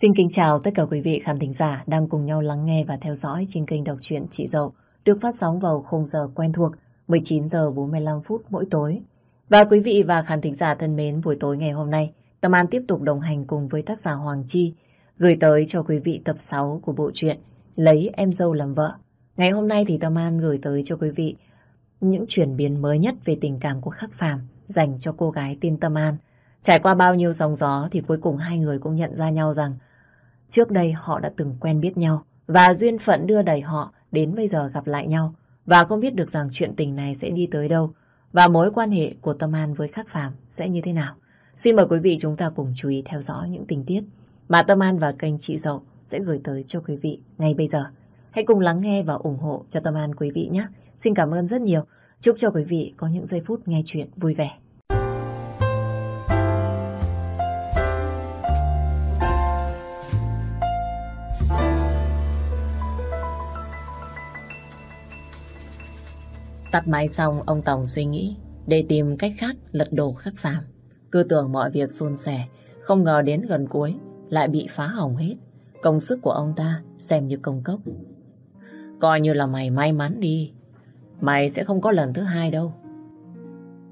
Xin kính chào tất cả quý vị khán thính giả đang cùng nhau lắng nghe và theo dõi trên kênh đọc truyện Chị Dậu được phát sóng vào khung giờ quen thuộc 19 giờ 45 phút mỗi tối. Và quý vị và khán thính giả thân mến, buổi tối ngày hôm nay, Tâm An tiếp tục đồng hành cùng với tác giả Hoàng Chi gửi tới cho quý vị tập 6 của bộ truyện Lấy em dâu làm vợ. Ngày hôm nay thì Tâm An gửi tới cho quý vị những chuyển biến mới nhất về tình cảm của Khắc Phàm dành cho cô gái tên Tâm An. Trải qua bao nhiêu sóng gió thì cuối cùng hai người cũng nhận ra nhau rằng trước đây họ đã từng quen biết nhau và duyên phận đưa đẩy họ đến bây giờ gặp lại nhau và không biết được rằng chuyện tình này sẽ đi tới đâu và mối quan hệ của Tâm An với Khắc Phạm sẽ như thế nào. Xin mời quý vị chúng ta cùng chú ý theo dõi những tình tiết mà Tâm An và kênh Chị Dậu sẽ gửi tới cho quý vị ngay bây giờ. Hãy cùng lắng nghe và ủng hộ cho Tâm An quý vị nhé. Xin cảm ơn rất nhiều. Chúc cho quý vị có những giây phút nghe chuyện vui vẻ. Tắt máy xong, ông tổng suy nghĩ để tìm cách khác lật đổ khắc phàm. Cứ tưởng mọi việc suôn sẻ, không ngờ đến gần cuối lại bị phá hỏng hết. Công sức của ông ta xem như công cốc. Coi như là mày may mắn đi. Mày sẽ không có lần thứ hai đâu.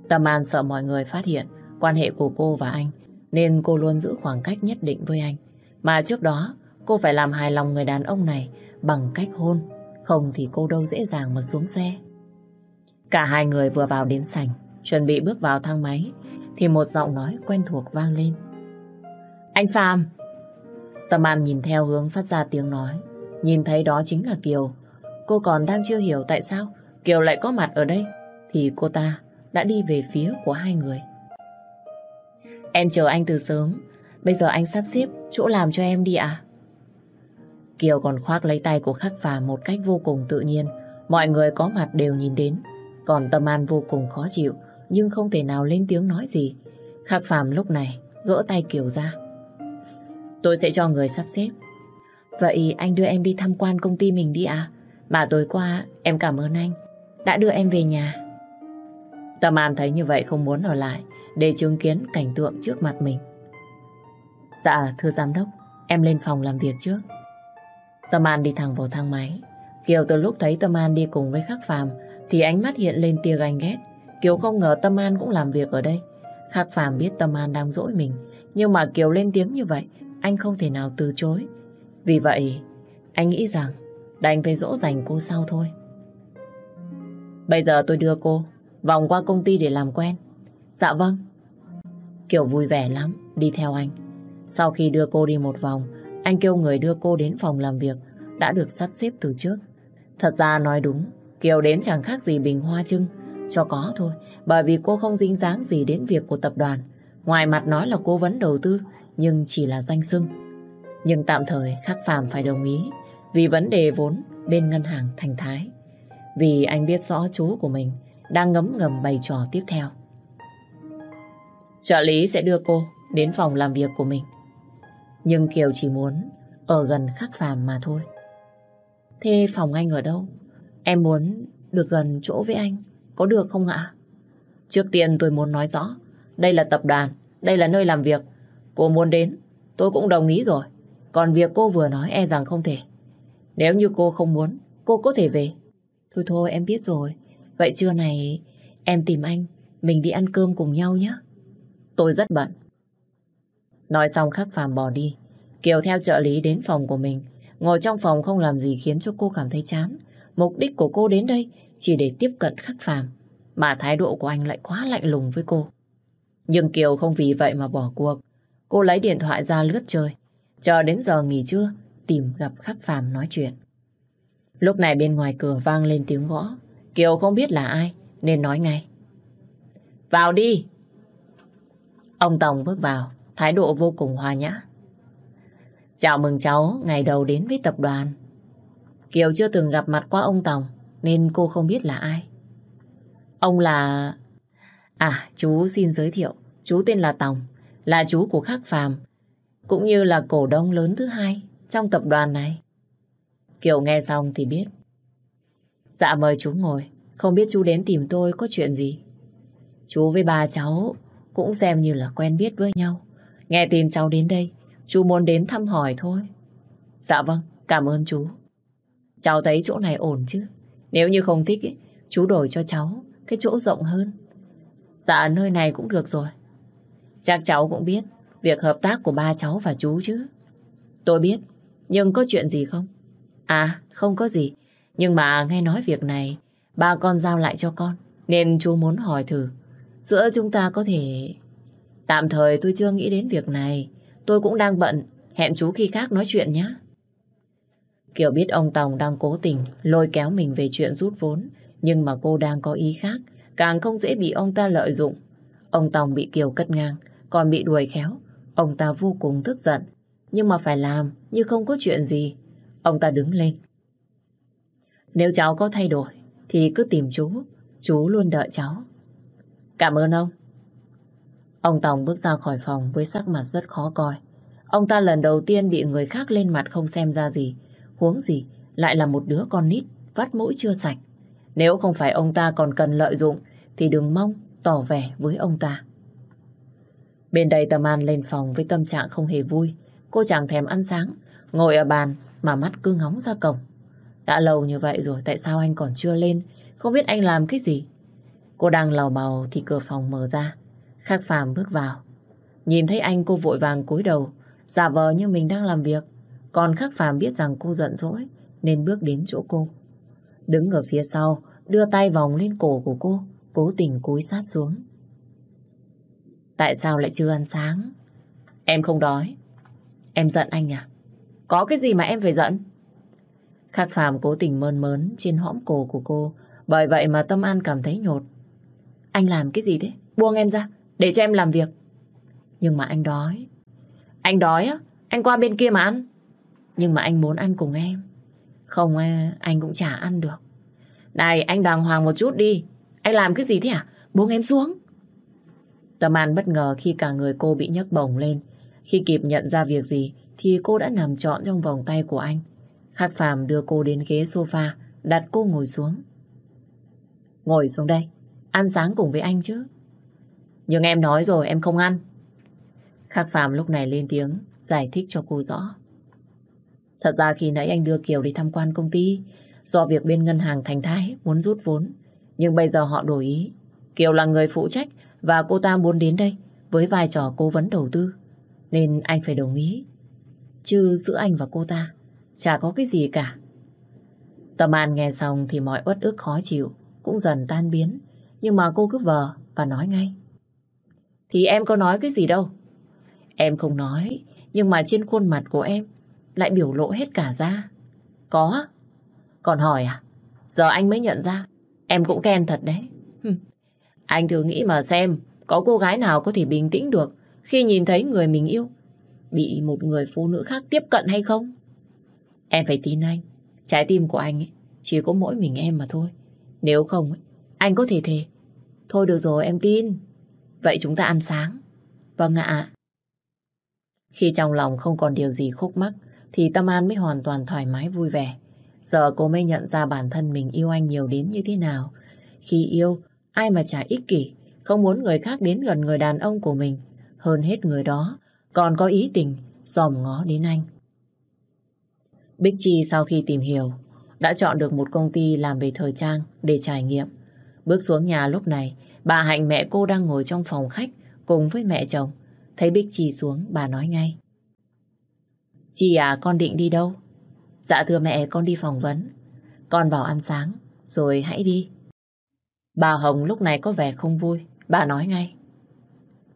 Tâm An sợ mọi người phát hiện quan hệ của cô và anh, nên cô luôn giữ khoảng cách nhất định với anh. Mà trước đó, cô phải làm hài lòng người đàn ông này bằng cách hôn. Không thì cô đâu dễ dàng mà xuống xe. Cả hai người vừa vào đến sảnh, chuẩn bị bước vào thang máy, thì một giọng nói quen thuộc vang lên. Anh Phạm! Tâm An nhìn theo hướng phát ra tiếng nói, nhìn thấy đó chính là Kiều. Cô còn đang chưa hiểu tại sao Kiều lại có mặt ở đây, thì cô ta đã đi về phía của hai người. Em chờ anh từ sớm, bây giờ anh sắp xếp chỗ làm cho em đi à? Kiều còn khoác lấy tay của Khắc Phàm một cách vô cùng tự nhiên, mọi người có mặt đều nhìn đến. Còn Tâm An vô cùng khó chịu, nhưng không thể nào lên tiếng nói gì. Khắc Phàm lúc này gỡ tay Kiều ra. Tôi sẽ cho người sắp xếp. Vậy anh đưa em đi tham quan công ty mình đi à? Mà tối qua em cảm ơn anh đã đưa em về nhà. Tâm An thấy như vậy không muốn ở lại để chứng kiến cảnh tượng trước mặt mình. Dạ, thưa giám đốc, em lên phòng làm việc trước. Tâm An đi thẳng vào thang máy. Kiều từ lúc thấy Tâm An đi cùng với Khắc Phàm thì ánh mắt hiện lên tia ganh ghét. Kiều không ngờ Tâm An cũng làm việc ở đây. Khắc Phàm biết Tâm An đang dỗi mình, nhưng mà Kiều lên tiếng như vậy, anh không thể nào từ chối. Vì vậy, anh nghĩ rằng đành phải dỗ dành cô sau thôi. Bây giờ tôi đưa cô vòng qua công ty để làm quen. Dạ vâng. Kiều vui vẻ lắm, đi theo anh. Sau khi đưa cô đi một vòng, anh kêu người đưa cô đến phòng làm việc đã được sắp xếp từ trước. Thật ra nói đúng, Kiều đến chẳng khác gì bình hoa trưng, cho có thôi, bởi vì cô không dính dáng gì đến việc của tập đoàn. Ngoài mặt nói là cố vấn đầu tư, nhưng chỉ là danh xưng. Nhưng tạm thời Khắc Phạm phải đồng ý vì vấn đề vốn bên ngân hàng Thành Thái. Vì anh biết rõ chú của mình đang ngấm ngầm bày trò tiếp theo. Trợ lý sẽ đưa cô đến phòng làm việc của mình. Nhưng Kiều chỉ muốn ở gần Khắc Phàm mà thôi. Thế phòng anh ở đâu? Em muốn được gần chỗ với anh, có được không ạ? Trước tiên tôi muốn nói rõ, đây là tập đoàn, đây là nơi làm việc. Cô muốn đến, tôi cũng đồng ý rồi. Còn việc cô vừa nói e rằng không thể. Nếu như cô không muốn, cô có thể về. Thôi thôi em biết rồi. Vậy trưa này em tìm anh, mình đi ăn cơm cùng nhau nhé. Tôi rất bận. Nói xong khắc phàm bỏ đi. Kiều theo trợ lý đến phòng của mình. Ngồi trong phòng không làm gì khiến cho cô cảm thấy chán. Mục đích của cô đến đây chỉ để tiếp cận khắc phàm. Mà thái độ của anh lại quá lạnh lùng với cô. Nhưng Kiều không vì vậy mà bỏ cuộc. Cô lấy điện thoại ra lướt chơi. Chờ đến giờ nghỉ trưa, tìm gặp khắc phàm nói chuyện. Lúc này bên ngoài cửa vang lên tiếng gõ. Kiều không biết là ai, nên nói ngay. Vào đi! Ông tổng bước vào, thái độ vô cùng hòa nhã. Chào mừng cháu ngày đầu đến với tập đoàn. Kiều chưa từng gặp mặt qua ông Tòng, nên cô không biết là ai. Ông là... À, chú xin giới thiệu. Chú tên là Tòng, là chú của Khắc Phàm, cũng như là cổ đông lớn thứ hai trong tập đoàn này. Kiều nghe xong thì biết. Dạ mời chú ngồi, không biết chú đến tìm tôi có chuyện gì. Chú với ba cháu cũng xem như là quen biết với nhau. Nghe tin cháu đến đây, Chú muốn đến thăm hỏi thôi. Dạ vâng, cảm ơn chú. Cháu thấy chỗ này ổn chứ. Nếu như không thích, ý, chú đổi cho cháu cái chỗ rộng hơn. Dạ, nơi này cũng được rồi. Chắc cháu cũng biết việc hợp tác của ba cháu và chú chứ. Tôi biết, nhưng có chuyện gì không? À, không có gì. Nhưng mà nghe nói việc này, ba con giao lại cho con. Nên chú muốn hỏi thử, giữa chúng ta có thể... Tạm thời tôi chưa nghĩ đến việc này. Tôi cũng đang bận, hẹn chú khi khác nói chuyện nhé. Kiều biết ông Tòng đang cố tình lôi kéo mình về chuyện rút vốn, nhưng mà cô đang có ý khác, càng không dễ bị ông ta lợi dụng. Ông Tòng bị Kiều cất ngang, còn bị đuổi khéo. Ông ta vô cùng tức giận, nhưng mà phải làm như không có chuyện gì. Ông ta đứng lên. Nếu cháu có thay đổi, thì cứ tìm chú, chú luôn đợi cháu. Cảm ơn ông. Ông Tòng bước ra khỏi phòng với sắc mặt rất khó coi. Ông ta lần đầu tiên bị người khác lên mặt không xem ra gì. Huống gì, lại là một đứa con nít, vắt mũi chưa sạch. Nếu không phải ông ta còn cần lợi dụng, thì đừng mong tỏ vẻ với ông ta. Bên đây Tâm An lên phòng với tâm trạng không hề vui. Cô chẳng thèm ăn sáng, ngồi ở bàn mà mắt cứ ngóng ra cổng. Đã lâu như vậy rồi, tại sao anh còn chưa lên? Không biết anh làm cái gì? Cô đang lào bào thì cửa phòng mở ra. Khắc Phàm bước vào. Nhìn thấy anh cô vội vàng cúi đầu, giả vờ như mình đang làm việc. Còn Khắc Phàm biết rằng cô giận dỗi nên bước đến chỗ cô. Đứng ở phía sau, đưa tay vòng lên cổ của cô, cố tình cúi sát xuống. Tại sao lại chưa ăn sáng? Em không đói. Em giận anh à? Có cái gì mà em phải giận? Khắc Phàm cố tình mơn mớn trên hõm cổ của cô, bởi vậy mà Tâm An cảm thấy nhột. Anh làm cái gì thế? Buông em ra, để cho em làm việc. Nhưng mà anh đói. Anh đói á? Anh qua bên kia mà ăn. Nhưng mà anh muốn ăn cùng em. Không, à, anh cũng chả ăn được. Này, anh đàng hoàng một chút đi. Anh làm cái gì thế à? Buông em xuống. Tâm An bất ngờ khi cả người cô bị nhấc bổng lên. Khi kịp nhận ra việc gì thì cô đã nằm trọn trong vòng tay của anh. Khắc Phàm đưa cô đến ghế sofa, đặt cô ngồi xuống. Ngồi xuống đây, ăn sáng cùng với anh chứ. Nhưng em nói rồi em không ăn. Khắc Phạm lúc này lên tiếng giải thích cho cô rõ. Thật ra khi nãy anh đưa Kiều đi tham quan công ty do việc bên ngân hàng Thành Thái muốn rút vốn. Nhưng bây giờ họ đổi ý. Kiều là người phụ trách và cô ta muốn đến đây với vai trò cố vấn đầu tư. Nên anh phải đồng ý. Chứ giữa anh và cô ta chả có cái gì cả. Tâm An nghe xong thì mọi uất ức khó chịu cũng dần tan biến. Nhưng mà cô cứ vờ và nói ngay. Thì em có nói cái gì đâu. Em không nói, nhưng mà trên khuôn mặt của em lại biểu lộ hết cả ra. Có. Còn hỏi à? Giờ anh mới nhận ra. Em cũng khen thật đấy. Anh thử nghĩ mà xem, có cô gái nào có thể bình tĩnh được khi nhìn thấy người mình yêu bị một người phụ nữ khác tiếp cận hay không? Em phải tin anh. Trái tim của anh ấy, chỉ có mỗi mình em mà thôi. Nếu không, anh có thể thề. Thôi được rồi, em tin. Vậy chúng ta ăn sáng. Vâng ạ. Khi trong lòng không còn điều gì khúc mắc, thì Tâm An mới hoàn toàn thoải mái vui vẻ. Giờ cô mới nhận ra bản thân mình yêu anh nhiều đến như thế nào. Khi yêu, ai mà chả ích kỷ, không muốn người khác đến gần người đàn ông của mình. Hơn hết người đó, còn có ý tình, dòm ngó đến anh. Bích Chi sau khi tìm hiểu, đã chọn được một công ty làm về thời trang để trải nghiệm. Bước xuống nhà lúc này, bà Hạnh mẹ cô đang ngồi trong phòng khách cùng với mẹ chồng. Thấy Bích Chi xuống, bà nói ngay. Chi à, con định đi đâu? Dạ thưa mẹ, con đi phỏng vấn. Con vào ăn sáng, rồi hãy đi. Bà Hồng lúc này có vẻ không vui. Bà nói ngay.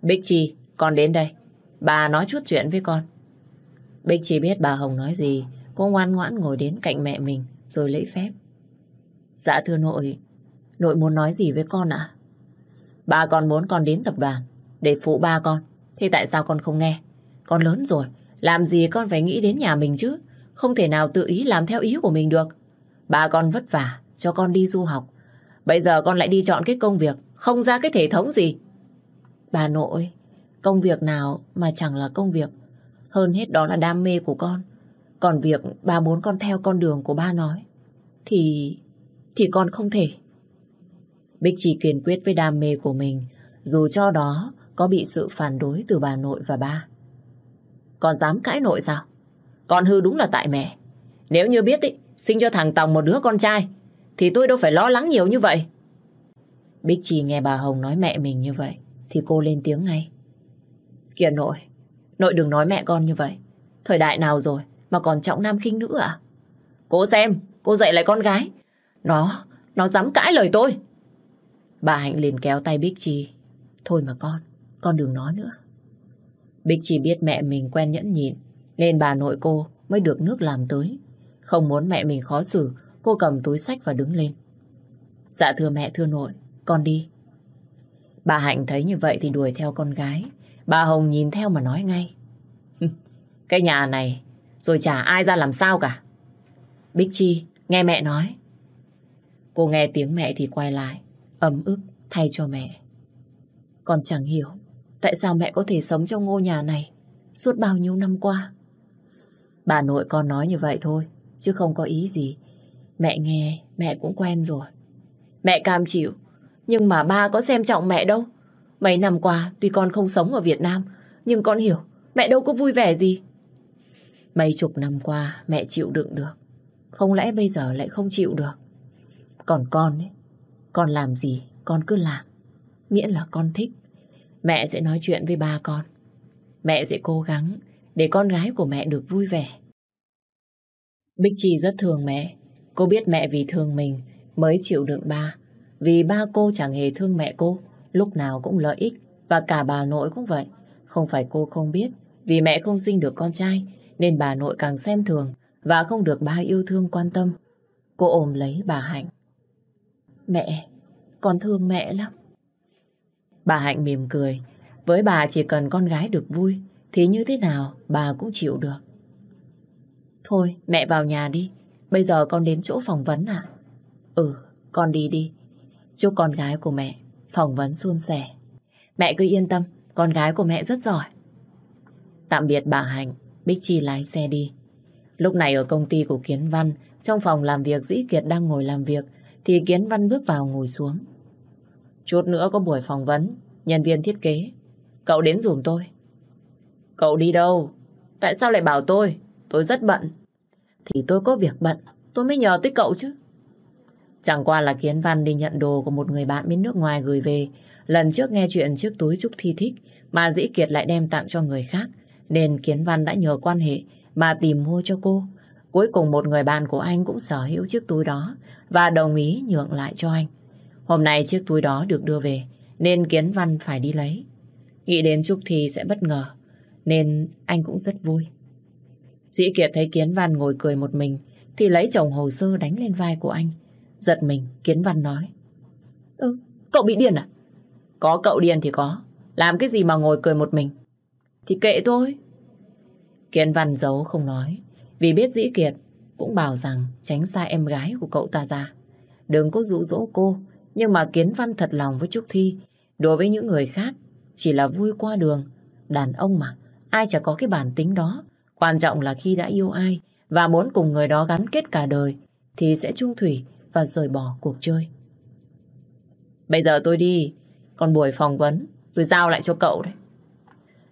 Bích Chi, con đến đây. Bà nói chút chuyện với con. Bích Chi biết bà Hồng nói gì, cô ngoan ngoãn ngồi đến cạnh mẹ mình, rồi lễ phép. Dạ thưa nội, nội muốn nói gì với con ạ? Ba con muốn con đến tập đoàn để phụ ba con. Thế tại sao con không nghe? Con lớn rồi, làm gì con phải nghĩ đến nhà mình chứ? Không thể nào tự ý làm theo ý của mình được. Ba con vất vả cho con đi du học. Bây giờ con lại đi chọn cái công việc không ra cái thể thống gì. Bà nội, công việc nào mà chẳng là công việc. Hơn hết đó là đam mê của con. Còn việc ba muốn con theo con đường của ba nói thì... thì con không thể. Bích chỉ kiên quyết với đam mê của mình dù cho đó có bị sự phản đối từ bà nội và ba. Còn dám cãi nội sao? Con hư đúng là tại mẹ. Nếu như biết ý, sinh cho thằng Tòng một đứa con trai, thì tôi đâu phải lo lắng nhiều như vậy. Bích trì nghe bà Hồng nói mẹ mình như vậy, thì cô lên tiếng ngay. Kìa nội, nội đừng nói mẹ con như vậy. Thời đại nào rồi mà còn trọng nam khinh nữ à? Cô xem, cô dạy lại con gái. Nó, nó dám cãi lời tôi. Bà Hạnh liền kéo tay Bích trì. Thôi mà con, con đừng nói nữa. Bích Chi biết mẹ mình quen nhẫn nhịn, nên bà nội cô mới được nước làm tới. Không muốn mẹ mình khó xử, cô cầm túi sách và đứng lên. Dạ thưa mẹ, thưa nội, con đi. Bà Hạnh thấy như vậy thì đuổi theo con gái. Bà Hồng nhìn theo mà nói ngay. Cái nhà này rồi chả ai ra làm sao cả. Bích Chi, nghe mẹ nói. Cô nghe tiếng mẹ thì quay lại, ấm ức thay cho mẹ. Con chẳng hiểu tại sao mẹ có thể sống trong ngôi nhà này suốt bao nhiêu năm qua. Bà nội con nói như vậy thôi, chứ không có ý gì. Mẹ nghe, mẹ cũng quen rồi. Mẹ cam chịu, nhưng mà ba có xem trọng mẹ đâu. Mấy năm qua, tuy con không sống ở Việt Nam, nhưng con hiểu, mẹ đâu có vui vẻ gì. Mấy chục năm qua, mẹ chịu đựng được. Không lẽ bây giờ lại không chịu được? Còn con ấy, con làm gì, con cứ làm. Miễn là con thích. Mẹ sẽ nói chuyện với ba con. Mẹ sẽ cố gắng để con gái của mẹ được vui vẻ. Bích Chi rất thương mẹ. Cô biết mẹ vì thương mình mới chịu đựng ba. Vì ba cô chẳng hề thương mẹ cô, lúc nào cũng lợi ích. Và cả bà nội cũng vậy. Không phải cô không biết, vì mẹ không sinh được con trai, nên bà nội càng xem thường và không được ba yêu thương quan tâm. Cô ôm lấy bà Hạnh. Mẹ, con thương mẹ lắm. Bà Hạnh mỉm cười. Với bà chỉ cần con gái được vui, thì như thế nào bà cũng chịu được. Thôi, mẹ vào nhà đi. Bây giờ con đến chỗ phỏng vấn à? Ừ, con đi đi. Chúc con gái của mẹ phỏng vấn suôn sẻ. Mẹ cứ yên tâm, con gái của mẹ rất giỏi. Tạm biệt bà Hạnh, Bích Chi lái xe đi. Lúc này ở công ty của Kiến Văn, trong phòng làm việc Dĩ Kiệt đang ngồi làm việc, thì Kiến Văn bước vào ngồi xuống. Chút nữa có buổi phỏng vấn, nhân viên thiết kế. Cậu đến dùm tôi. Cậu đi đâu? Tại sao lại bảo tôi? Tôi rất bận. Thì tôi có việc bận, tôi mới nhờ tới cậu chứ. Chẳng qua là Kiến Văn đi nhận đồ của một người bạn bên nước ngoài gửi về. Lần trước nghe chuyện chiếc túi Trúc Thi thích mà Dĩ Kiệt lại đem tặng cho người khác. Nên Kiến Văn đã nhờ quan hệ mà tìm mua cho cô. Cuối cùng một người bạn của anh cũng sở hữu chiếc túi đó và đồng ý nhượng lại cho anh. Hôm nay chiếc túi đó được đưa về nên Kiến Văn phải đi lấy. Nghĩ đến Trúc Thi sẽ bất ngờ nên anh cũng rất vui. Dĩ Kiệt thấy Kiến Văn ngồi cười một mình thì lấy chồng hồ sơ đánh lên vai của anh. Giật mình, Kiến Văn nói. Ừ, cậu bị điên à? Có cậu điên thì có. Làm cái gì mà ngồi cười một mình? Thì kệ tôi." Kiến Văn giấu không nói. Vì biết Dĩ Kiệt cũng bảo rằng tránh xa em gái của cậu ta ra. Đừng có dụ dỗ cô. Nhưng mà Kiến Văn thật lòng với Trúc Thi. Đối với những người khác, chỉ là vui qua đường. Đàn ông mà, ai chả có cái bản tính đó. Quan trọng là khi đã yêu ai và muốn cùng người đó gắn kết cả đời thì sẽ chung thủy và rời bỏ cuộc chơi. Bây giờ tôi đi, còn buổi phỏng vấn tôi giao lại cho cậu đấy.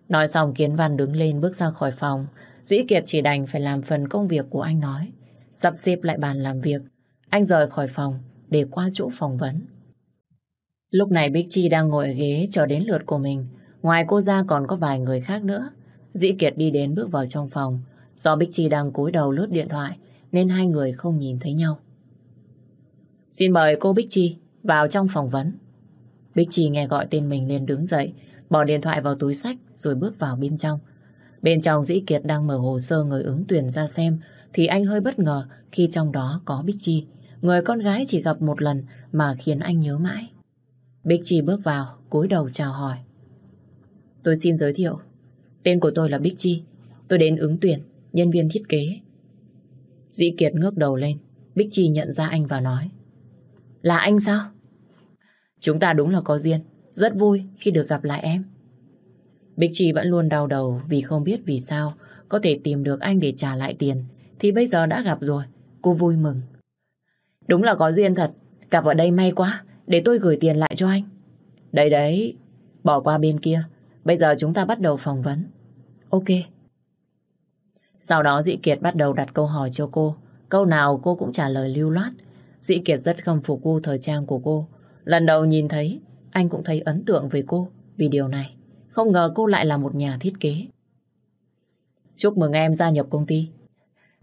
Nói xong Kiến Văn đứng lên bước ra khỏi phòng. Dĩ Kiệt chỉ đành phải làm phần công việc của anh nói. Sắp xếp lại bàn làm việc. Anh rời khỏi phòng để qua chỗ phỏng vấn. Lúc này Bích Chi đang ngồi ở ghế chờ đến lượt của mình. Ngoài cô ra còn có vài người khác nữa. Dĩ Kiệt đi đến bước vào trong phòng. Do Bích Chi đang cúi đầu lướt điện thoại nên hai người không nhìn thấy nhau. Xin mời cô Bích Chi vào trong phỏng vấn. Bích Chi nghe gọi tên mình liền đứng dậy, bỏ điện thoại vào túi sách rồi bước vào bên trong. Bên trong Dĩ Kiệt đang mở hồ sơ người ứng tuyển ra xem thì anh hơi bất ngờ khi trong đó có Bích Chi, người con gái chỉ gặp một lần mà khiến anh nhớ mãi. Bích Chi bước vào, cúi đầu chào hỏi. Tôi xin giới thiệu, tên của tôi là Bích Chi, tôi đến ứng tuyển, nhân viên thiết kế. Dĩ Kiệt ngước đầu lên, Bích Chi nhận ra anh và nói. Là anh sao? Chúng ta đúng là có duyên, rất vui khi được gặp lại em. Bích Chi vẫn luôn đau đầu vì không biết vì sao có thể tìm được anh để trả lại tiền. Thì bây giờ đã gặp rồi, cô vui mừng. Đúng là có duyên thật, gặp ở đây may quá, để tôi gửi tiền lại cho anh. Đấy đấy, bỏ qua bên kia, bây giờ chúng ta bắt đầu phỏng vấn. Ok. Sau đó Dĩ Kiệt bắt đầu đặt câu hỏi cho cô. Câu nào cô cũng trả lời lưu loát. Dĩ Kiệt rất khâm phục gu thời trang của cô. Lần đầu nhìn thấy, anh cũng thấy ấn tượng về cô vì điều này. Không ngờ cô lại là một nhà thiết kế. Chúc mừng em gia nhập công ty.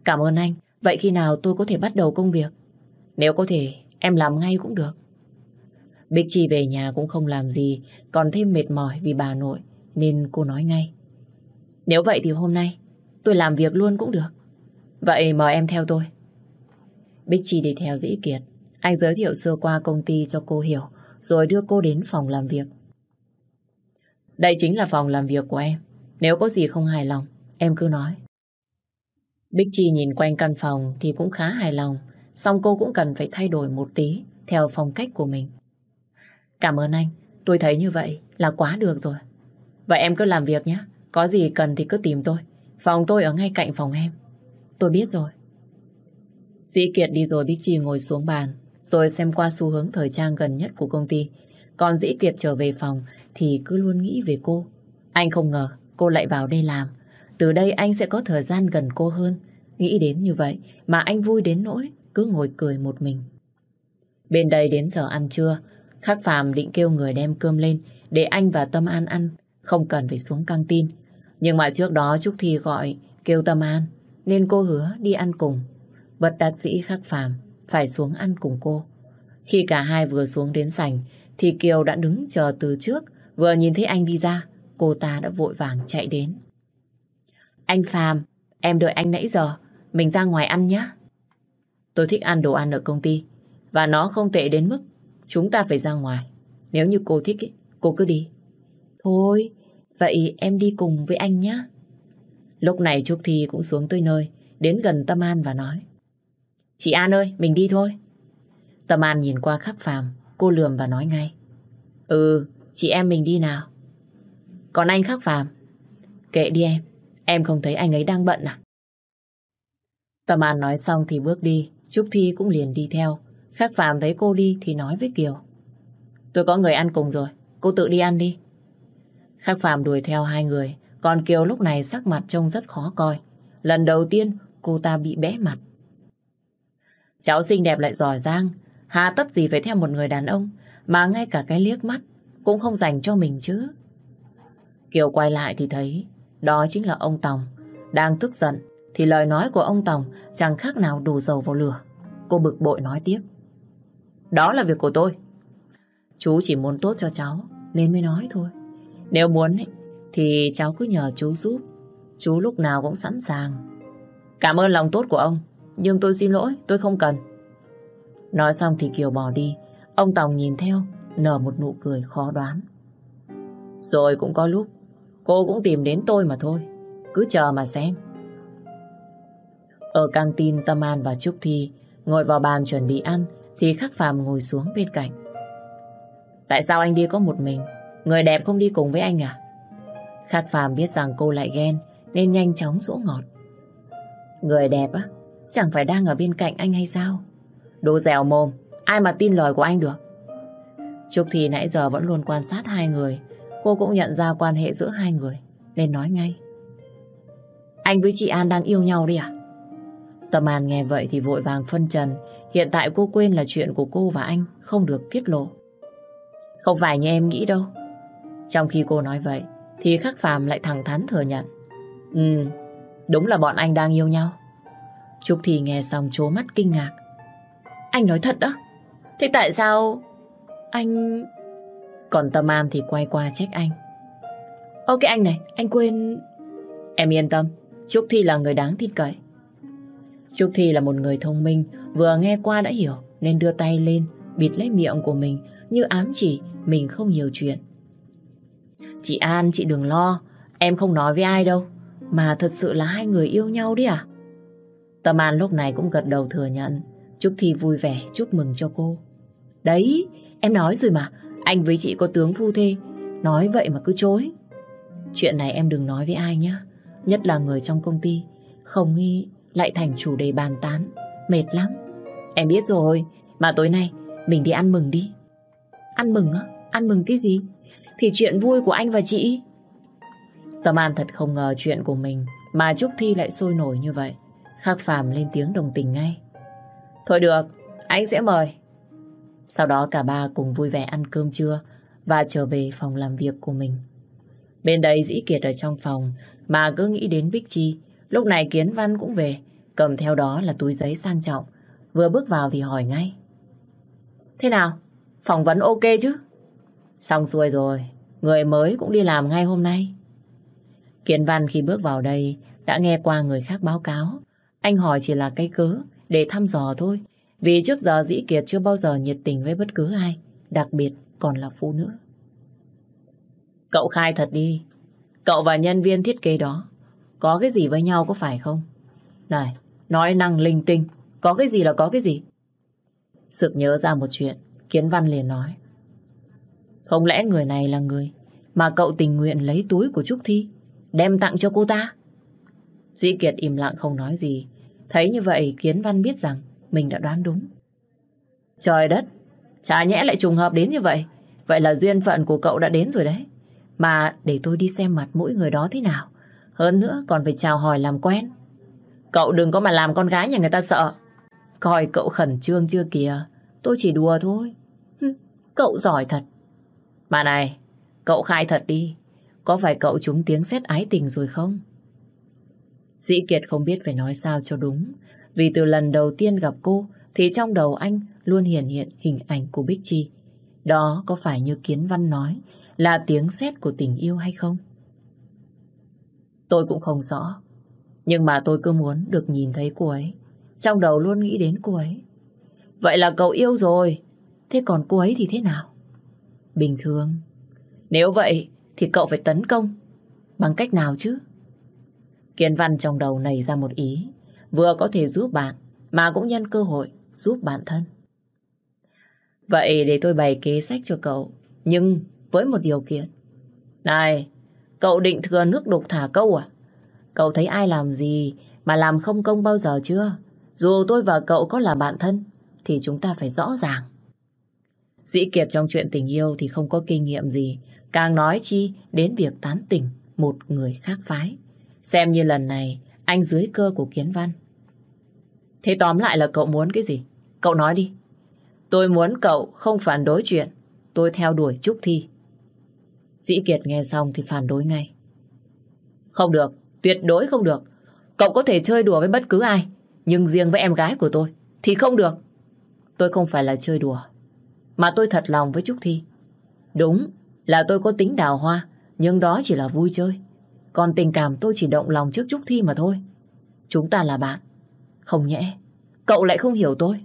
Cảm ơn anh. Vậy khi nào tôi có thể bắt đầu công việc? Nếu có thể, em làm ngay cũng được. Bích Chi về nhà cũng không làm gì, còn thêm mệt mỏi vì bà nội, nên cô nói ngay. Nếu vậy thì hôm nay, tôi làm việc luôn cũng được. Vậy mời em theo tôi. Bích Chi đi theo Dĩ Kiệt. Anh giới thiệu sơ qua công ty cho cô hiểu, rồi đưa cô đến phòng làm việc. Đây chính là phòng làm việc của em. Nếu có gì không hài lòng, em cứ nói. Bích Chi nhìn quanh căn phòng thì cũng khá hài lòng, song cô cũng cần phải thay đổi một tí theo phong cách của mình. Cảm ơn anh, tôi thấy như vậy là quá được rồi. Vậy em cứ làm việc nhé, có gì cần thì cứ tìm tôi. Phòng tôi ở ngay cạnh phòng em. Tôi biết rồi. Dĩ Kiệt đi rồi Bích Chi ngồi xuống bàn, rồi xem qua xu hướng thời trang gần nhất của công ty. Còn Dĩ Kiệt trở về phòng thì cứ luôn nghĩ về cô. Anh không ngờ cô lại vào đây làm. Từ đây anh sẽ có thời gian gần cô hơn. Nghĩ đến như vậy mà anh vui đến nỗi cứ ngồi cười một mình. Bên đây đến giờ ăn trưa, Khắc Phạm định kêu người đem cơm lên để anh và Tâm An ăn, không cần phải xuống căng tin. Nhưng mà trước đó Trúc Thi gọi kêu Tâm An, nên cô hứa đi ăn cùng. Bất đắc sĩ Khắc Phạm phải xuống ăn cùng cô. Khi cả hai vừa xuống đến sảnh, thì Kiều đã đứng chờ từ trước, vừa nhìn thấy anh đi ra, cô ta đã vội vàng chạy đến. Anh Phạm, em đợi anh nãy giờ, mình ra ngoài ăn nhé. Tôi thích ăn đồ ăn ở công ty, và nó không tệ đến mức chúng ta phải ra ngoài. Nếu như cô thích, cô cứ đi. Thôi, vậy em đi cùng với anh nhé. Lúc này Trúc Thi cũng xuống tới nơi, đến gần Tâm An và nói. Chị An ơi, mình đi thôi. Tâm An nhìn qua khắc phàm, cô lườm và nói ngay. Ừ, chị em mình đi nào. Còn anh khắc phàm, kệ đi em, em không thấy anh ấy đang bận à? Tâm An nói xong thì bước đi, Trúc Thi cũng liền đi theo. Khác Phạm thấy cô đi thì nói với Kiều. Tôi có người ăn cùng rồi, cô tự đi ăn đi. Khắc Phạm đuổi theo hai người, còn Kiều lúc này sắc mặt trông rất khó coi. Lần đầu tiên cô ta bị bẽ mặt. Cháu xinh đẹp lại giỏi giang, hà tất gì phải theo một người đàn ông, mà ngay cả cái liếc mắt cũng không dành cho mình chứ. Kiều quay lại thì thấy đó chính là ông Tòng. Đang tức giận thì lời nói của ông Tòng chẳng khác nào đổ dầu vào lửa. Cô bực bội nói tiếp. Đó là việc của tôi. Chú chỉ muốn tốt cho cháu nên mới nói thôi. Nếu muốn ấy, thì cháu cứ nhờ chú giúp. Chú lúc nào cũng sẵn sàng. Cảm ơn lòng tốt của ông. Nhưng tôi xin lỗi, tôi không cần. Nói xong thì Kiều bỏ đi. Ông Tòng nhìn theo, nở một nụ cười khó đoán. Rồi cũng có lúc, cô cũng tìm đến tôi mà thôi. Cứ chờ mà xem. Ở căng tin Tâm An và Trúc Thi ngồi vào bàn chuẩn bị ăn thì Khắc Phàm ngồi xuống bên cạnh. Tại sao anh đi có một mình? Người đẹp không đi cùng với anh à? Khắc Phàm biết rằng cô lại ghen nên nhanh chóng dỗ ngọt. Người đẹp á? Chẳng phải đang ở bên cạnh anh hay sao? Đồ dẻo mồm, ai mà tin lời của anh được? Trúc Thì nãy giờ vẫn luôn quan sát hai người. Cô cũng nhận ra quan hệ giữa hai người, nên nói ngay. Anh với chị An đang yêu nhau đi à? Tâm An nghe vậy thì vội vàng phân trần. Hiện tại cô quên là chuyện của cô và anh không được tiết lộ. Không phải như em nghĩ đâu. Trong khi cô nói vậy, thì Khắc Phàm lại thẳng thắn thừa nhận. Ừ, đúng là bọn anh đang yêu nhau. Trúc Thì nghe xong chố mắt kinh ngạc. Anh nói thật đó? Thế tại sao anh... Còn Tâm An thì quay qua trách anh. Ok anh này, anh quên... Em yên tâm, Trúc Thi là người đáng tin cậy. Trúc Thi là một người thông minh, vừa nghe qua đã hiểu nên đưa tay lên, bịt lấy miệng của mình như ám chỉ mình không nhiều chuyện. Chị An, chị đừng lo, em không nói với ai đâu, mà thật sự là hai người yêu nhau đấy à? Tâm An lúc này cũng gật đầu thừa nhận. Trúc Thi vui vẻ chúc mừng cho cô. Đấy, em nói rồi mà, anh với chị có tướng phu thê. Nói vậy mà cứ chối. Chuyện này em đừng nói với ai nhé. Nhất là người trong công ty. Không nghi lại thành chủ đề bàn tán. Mệt lắm. Em biết rồi, mà tối nay mình đi ăn mừng đi. Ăn mừng á? Ăn mừng cái gì? Thì chuyện vui của anh và chị. Tâm An thật không ngờ chuyện của mình Mà Trúc Thi lại sôi nổi như vậy. Khắc Phạm lên tiếng đồng tình ngay. Thôi được, anh sẽ mời. Sau đó cả ba cùng vui vẻ ăn cơm trưa và trở về phòng làm việc của mình. Bên đây Dĩ Kiệt ở trong phòng mà cứ nghĩ đến Bích Chi. Lúc này Kiến Văn cũng về, cầm theo đó là túi giấy sang trọng. Vừa bước vào thì hỏi ngay. Thế nào? Phỏng vấn ok chứ? Xong xuôi rồi, người mới cũng đi làm ngay hôm nay. Kiến Văn khi bước vào đây đã nghe qua người khác báo cáo. Anh hỏi chỉ là cái cớ để thăm dò thôi. Vì trước giờ Dĩ Kiệt chưa bao giờ nhiệt tình với bất cứ ai, đặc biệt còn là phụ nữ. Cậu khai thật đi, cậu và nhân viên thiết kế đó có cái gì với nhau có phải không? Này, nói năng linh tinh, có cái gì là có cái gì? Sực nhớ ra một chuyện, Kiến Văn liền nói. Không lẽ người này là người mà cậu tình nguyện lấy túi của Trúc Thi, đem tặng cho cô ta? Dĩ Kiệt im lặng không nói gì. Thấy như vậy Kiến Văn biết rằng mình đã đoán đúng. Trời đất, chả nhẽ lại trùng hợp đến như vậy. Vậy là duyên phận của cậu đã đến rồi đấy. Mà để tôi đi xem mặt mũi người đó thế nào. Hơn nữa còn phải chào hỏi làm quen. Cậu đừng có mà làm con gái nhà người ta sợ. Coi cậu khẩn trương chưa kìa. Tôi chỉ đùa thôi. Hừ, cậu giỏi thật. Mà này, cậu khai thật đi. Có phải cậu trúng tiếng xét ái tình rồi không? Dĩ Kiệt không biết phải nói sao cho đúng. Vì từ lần đầu tiên gặp cô thì trong đầu anh luôn hiện hiện hình ảnh của Bích Chi. Đó có phải như Kiến Văn nói là tiếng sét của tình yêu hay không? Tôi cũng không rõ. Nhưng mà tôi cứ muốn được nhìn thấy cô ấy. Trong đầu luôn nghĩ đến cô ấy. Vậy là cậu yêu rồi. Thế còn cô ấy thì thế nào? Bình thường. Nếu vậy thì cậu phải tấn công. Bằng cách nào chứ? kiên Văn trong đầu nảy ra một ý. Vừa có thể giúp bạn, mà cũng nhân cơ hội giúp bản thân. Vậy để tôi bày kế sách cho cậu. Nhưng với một điều kiện. Này, cậu định thừa nước đục thả câu à? Cậu thấy ai làm gì mà làm không công bao giờ chưa? Dù tôi và cậu có là bạn thân, thì chúng ta phải rõ ràng. Dĩ Kiệt trong chuyện tình yêu thì không có kinh nghiệm gì, càng nói chi đến việc tán tỉnh một người khác phái. Xem như lần này anh dưới cơ của Kiến Văn. Thế tóm lại là cậu muốn cái gì? Cậu nói đi. Tôi muốn cậu không phản đối chuyện tôi theo đuổi Trúc Thi. Dĩ Kiệt nghe xong thì phản đối ngay. Không được, tuyệt đối không được. Cậu có thể chơi đùa với bất cứ ai, nhưng riêng với em gái của tôi thì không được. Tôi không phải là chơi đùa, mà tôi thật lòng với Trúc Thi. Đúng là tôi có tính đào hoa, nhưng đó chỉ là vui chơi. Còn tình cảm tôi chỉ động lòng trước Trúc Thi mà thôi. Chúng ta là bạn. Không nhẽ, cậu lại không hiểu tôi.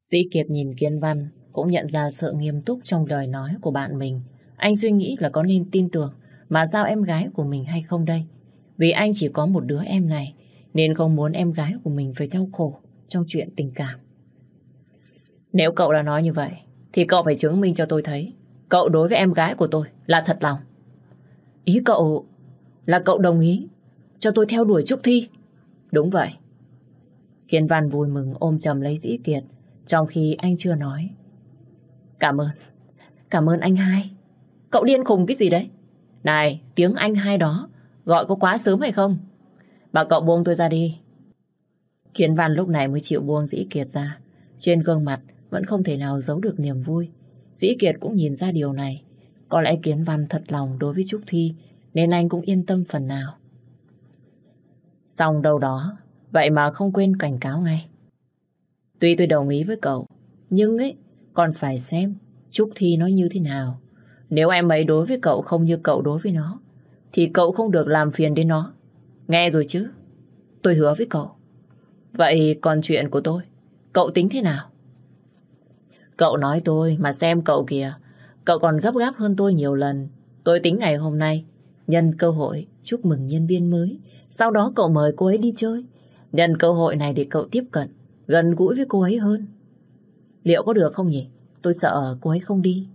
Sĩ Kiệt nhìn Kiên Văn cũng nhận ra sự nghiêm túc trong lời nói của bạn mình. Anh suy nghĩ là có nên tin tưởng mà giao em gái của mình hay không đây. Vì anh chỉ có một đứa em này nên không muốn em gái của mình phải đau khổ trong chuyện tình cảm. Nếu cậu đã nói như vậy thì cậu phải chứng minh cho tôi thấy cậu đối với em gái của tôi là thật lòng. Ý cậu là cậu đồng ý cho tôi theo đuổi Trúc Thi. Đúng vậy. Kiên Văn vui mừng ôm chầm lấy Dĩ Kiệt trong khi anh chưa nói. Cảm ơn. Cảm ơn anh hai. Cậu điên khùng cái gì đấy? Này, tiếng anh hai đó gọi có quá sớm hay không? Bà cậu buông tôi ra đi. Kiến Văn lúc này mới chịu buông Dĩ Kiệt ra. Trên gương mặt vẫn không thể nào giấu được niềm vui. Dĩ Kiệt cũng nhìn ra điều này. Có lẽ Kiến Văn thật lòng đối với Trúc Thi nên anh cũng yên tâm phần nào. Xong đâu đó, vậy mà không quên cảnh cáo ngay. Tuy tôi đồng ý với cậu, nhưng ấy, còn phải xem Trúc Thi nó như thế nào. Nếu em ấy đối với cậu không như cậu đối với nó, thì cậu không được làm phiền đến nó. Nghe rồi chứ? Tôi hứa với cậu. Vậy còn chuyện của tôi, cậu tính thế nào? Cậu nói tôi mà xem cậu kìa, cậu còn gấp gáp hơn tôi nhiều lần. Tôi tính ngày hôm nay Nhân cơ hội chúc mừng nhân viên mới Sau đó cậu mời cô ấy đi chơi Nhân cơ hội này để cậu tiếp cận Gần gũi với cô ấy hơn Liệu có được không nhỉ? Tôi sợ cô ấy không đi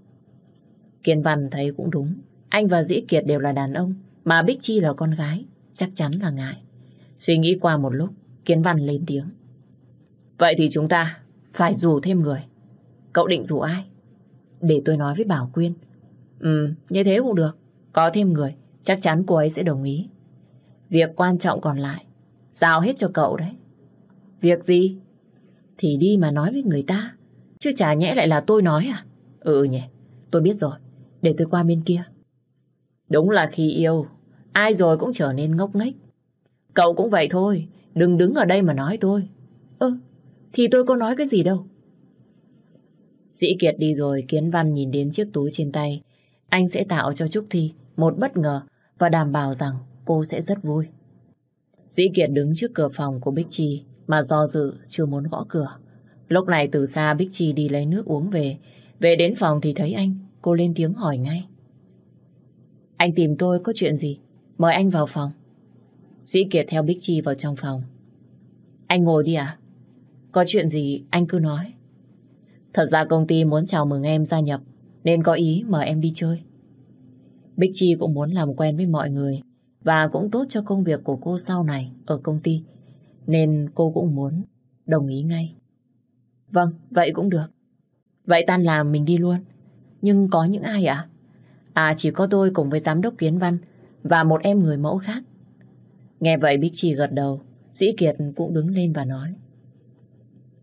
Kiên Văn thấy cũng đúng Anh và Dĩ Kiệt đều là đàn ông Mà Bích Chi là con gái Chắc chắn là ngại Suy nghĩ qua một lúc kiến Văn lên tiếng Vậy thì chúng ta phải rủ thêm người Cậu định rủ ai? Để tôi nói với Bảo Quyên Ừ, như thế cũng được Có thêm người Chắc chắn cô ấy sẽ đồng ý. Việc quan trọng còn lại, giao hết cho cậu đấy. Việc gì? Thì đi mà nói với người ta. Chứ chả nhẽ lại là tôi nói à? Ừ nhỉ, tôi biết rồi. Để tôi qua bên kia. Đúng là khi yêu, ai rồi cũng trở nên ngốc nghếch. Cậu cũng vậy thôi, đừng đứng ở đây mà nói tôi. Ơ, thì tôi có nói cái gì đâu. Dĩ Kiệt đi rồi, Kiến Văn nhìn đến chiếc túi trên tay. Anh sẽ tạo cho Trúc Thi một bất ngờ và đảm bảo rằng cô sẽ rất vui. Dĩ Kiệt đứng trước cửa phòng của Bích Chi mà do dự chưa muốn gõ cửa. Lúc này từ xa Bích Chi đi lấy nước uống về. Về đến phòng thì thấy anh, cô lên tiếng hỏi ngay. Anh tìm tôi có chuyện gì? Mời anh vào phòng. Dĩ Kiệt theo Bích Chi vào trong phòng. Anh ngồi đi à? Có chuyện gì anh cứ nói. Thật ra công ty muốn chào mừng em gia nhập nên có ý mời em đi chơi. Bích Chi cũng muốn làm quen với mọi người và cũng tốt cho công việc của cô sau này ở công ty nên cô cũng muốn đồng ý ngay. Vâng, vậy cũng được. Vậy tan làm mình đi luôn. Nhưng có những ai ạ? À? chỉ có tôi cùng với giám đốc Kiến Văn và một em người mẫu khác. Nghe vậy Bích Trì gật đầu, Dĩ Kiệt cũng đứng lên và nói.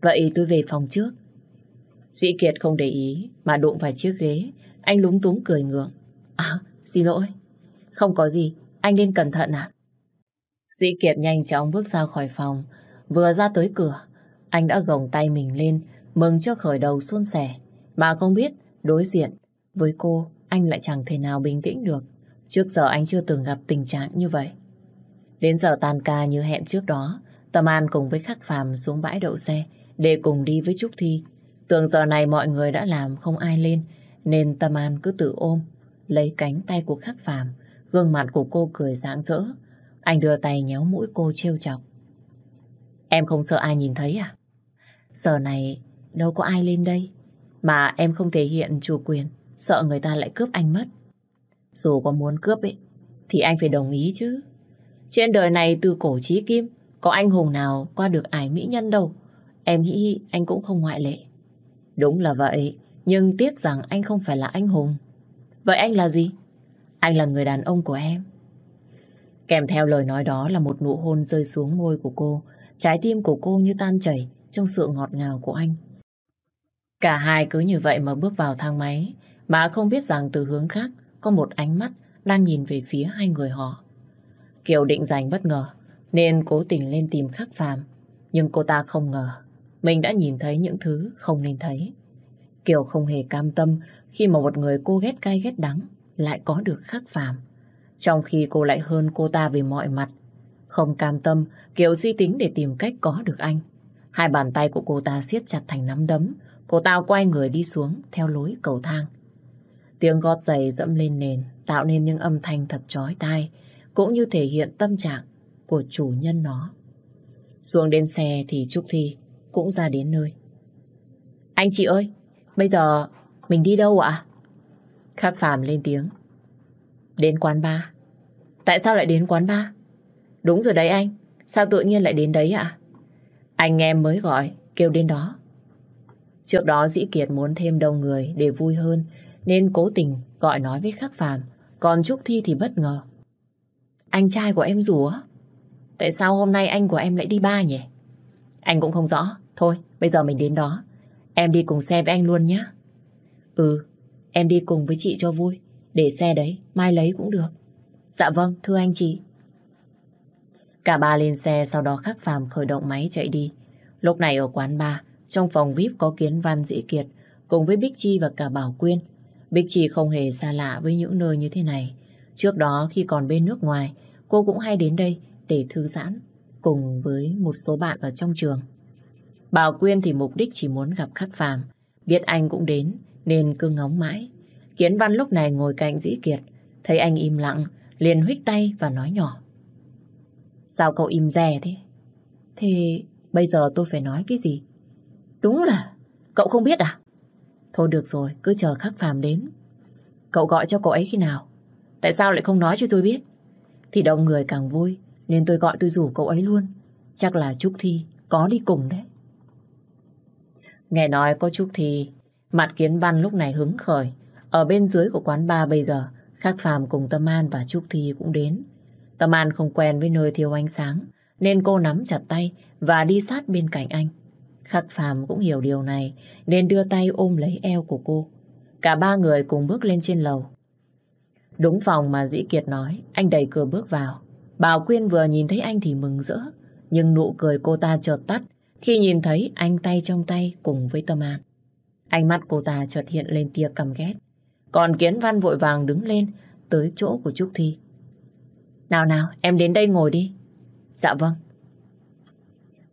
Vậy tôi về phòng trước. Dĩ Kiệt không để ý mà đụng phải chiếc ghế. Anh lúng túng cười ngượng. À, xin lỗi. Không có gì, anh nên cẩn thận à? Dĩ Kiệt nhanh chóng bước ra khỏi phòng. Vừa ra tới cửa, anh đã gồng tay mình lên, mừng cho khởi đầu suôn sẻ. Mà không biết, đối diện với cô, anh lại chẳng thể nào bình tĩnh được. Trước giờ anh chưa từng gặp tình trạng như vậy. Đến giờ tan ca như hẹn trước đó, Tâm An cùng với Khắc Phàm xuống bãi đậu xe để cùng đi với Trúc Thi. Tưởng giờ này mọi người đã làm không ai lên, nên Tâm An cứ tự ôm, lấy cánh tay của Khắc Phàm, gương mặt của cô cười rạng rỡ. Anh đưa tay nhéo mũi cô trêu chọc. Em không sợ ai nhìn thấy à? Giờ này đâu có ai lên đây, mà em không thể hiện chủ quyền, sợ người ta lại cướp anh mất. Dù có muốn cướp ấy, thì anh phải đồng ý chứ. Trên đời này từ cổ chí kim, có anh hùng nào qua được ải mỹ nhân đâu. Em nghĩ anh cũng không ngoại lệ. Đúng là vậy, nhưng tiếc rằng anh không phải là anh hùng. Vậy anh là gì? Anh là người đàn ông của em. Kèm theo lời nói đó là một nụ hôn rơi xuống môi của cô. Trái tim của cô như tan chảy trong sự ngọt ngào của anh. Cả hai cứ như vậy mà bước vào thang máy, mà không biết rằng từ hướng khác có một ánh mắt đang nhìn về phía hai người họ. Kiều định giành bất ngờ, nên cố tình lên tìm khắc phàm. Nhưng cô ta không ngờ, mình đã nhìn thấy những thứ không nên thấy. Kiều không hề cam tâm khi mà một người cô ghét cay ghét đắng lại có được khắc phàm. Trong khi cô lại hơn cô ta về mọi mặt. Không cam tâm, Kiều suy tính để tìm cách có được anh. Hai bàn tay của cô ta siết chặt thành nắm đấm. Cô ta quay người đi xuống theo lối cầu thang. Tiếng gót giày dẫm lên nền tạo nên những âm thanh thật chói tai cũng như thể hiện tâm trạng của chủ nhân nó. Xuống đến xe thì Trúc Thi cũng ra đến nơi. Anh chị ơi, bây giờ mình đi đâu ạ? Khắc Phạm lên tiếng. Đến quán bar. Tại sao lại đến quán bar? Đúng rồi đấy anh, sao tự nhiên lại đến đấy ạ? Anh em mới gọi, kêu đến đó. Trước đó Dĩ Kiệt muốn thêm đông người để vui hơn, nên cố tình gọi nói với Khắc phàm Còn Trúc Thi thì bất ngờ. Anh trai của em rủ á? Tại sao hôm nay anh của em lại đi ba nhỉ? Anh cũng không rõ. Thôi, bây giờ mình đến đó. Em đi cùng xe với anh luôn nhé. Ừ, em đi cùng với chị cho vui. Để xe đấy, mai lấy cũng được. Dạ vâng, thưa anh chị. Cả ba lên xe, sau đó khắc phàm khởi động máy chạy đi. Lúc này ở quán bar, trong phòng VIP có kiến văn dĩ kiệt, cùng với Bích Chi và cả Bảo Quyên. Bích Chi không hề xa lạ với những nơi như thế này. Trước đó khi còn bên nước ngoài, cô cũng hay đến đây để thư giãn cùng với một số bạn ở trong trường. Bảo Quyên thì mục đích chỉ muốn gặp Khắc Phàm, biết anh cũng đến nên cứ ngóng mãi. Kiến Văn lúc này ngồi cạnh Dĩ Kiệt, thấy anh im lặng, liền huých tay và nói nhỏ. Sao cậu im rè thế? Thế bây giờ tôi phải nói cái gì? Đúng là cậu không biết à? Thôi được rồi, cứ chờ Khắc Phàm đến. Cậu gọi cho cậu ấy khi nào? Tại sao lại không nói cho tôi biết? Thì đông người càng vui, nên tôi gọi tôi rủ cậu ấy luôn. Chắc là Trúc Thi có đi cùng đấy. Nghe nói có Trúc Thi, mặt kiến văn lúc này hứng khởi. Ở bên dưới của quán bar bây giờ, Khắc Phàm cùng Tâm An và Trúc Thi cũng đến. Tâm An không quen với nơi thiếu ánh sáng, nên cô nắm chặt tay và đi sát bên cạnh anh. Khắc Phàm cũng hiểu điều này, nên đưa tay ôm lấy eo của cô. Cả ba người cùng bước lên trên lầu. Đúng phòng mà Dĩ Kiệt nói, anh đẩy cửa bước vào. Bảo Quyên vừa nhìn thấy anh thì mừng rỡ, nhưng nụ cười cô ta chợt tắt khi nhìn thấy anh tay trong tay cùng với Tâm An. Ánh mắt cô ta chợt hiện lên tia căm ghét. Còn Kiến Văn vội vàng đứng lên tới chỗ của Trúc Thi. Nào nào, em đến đây ngồi đi. Dạ vâng.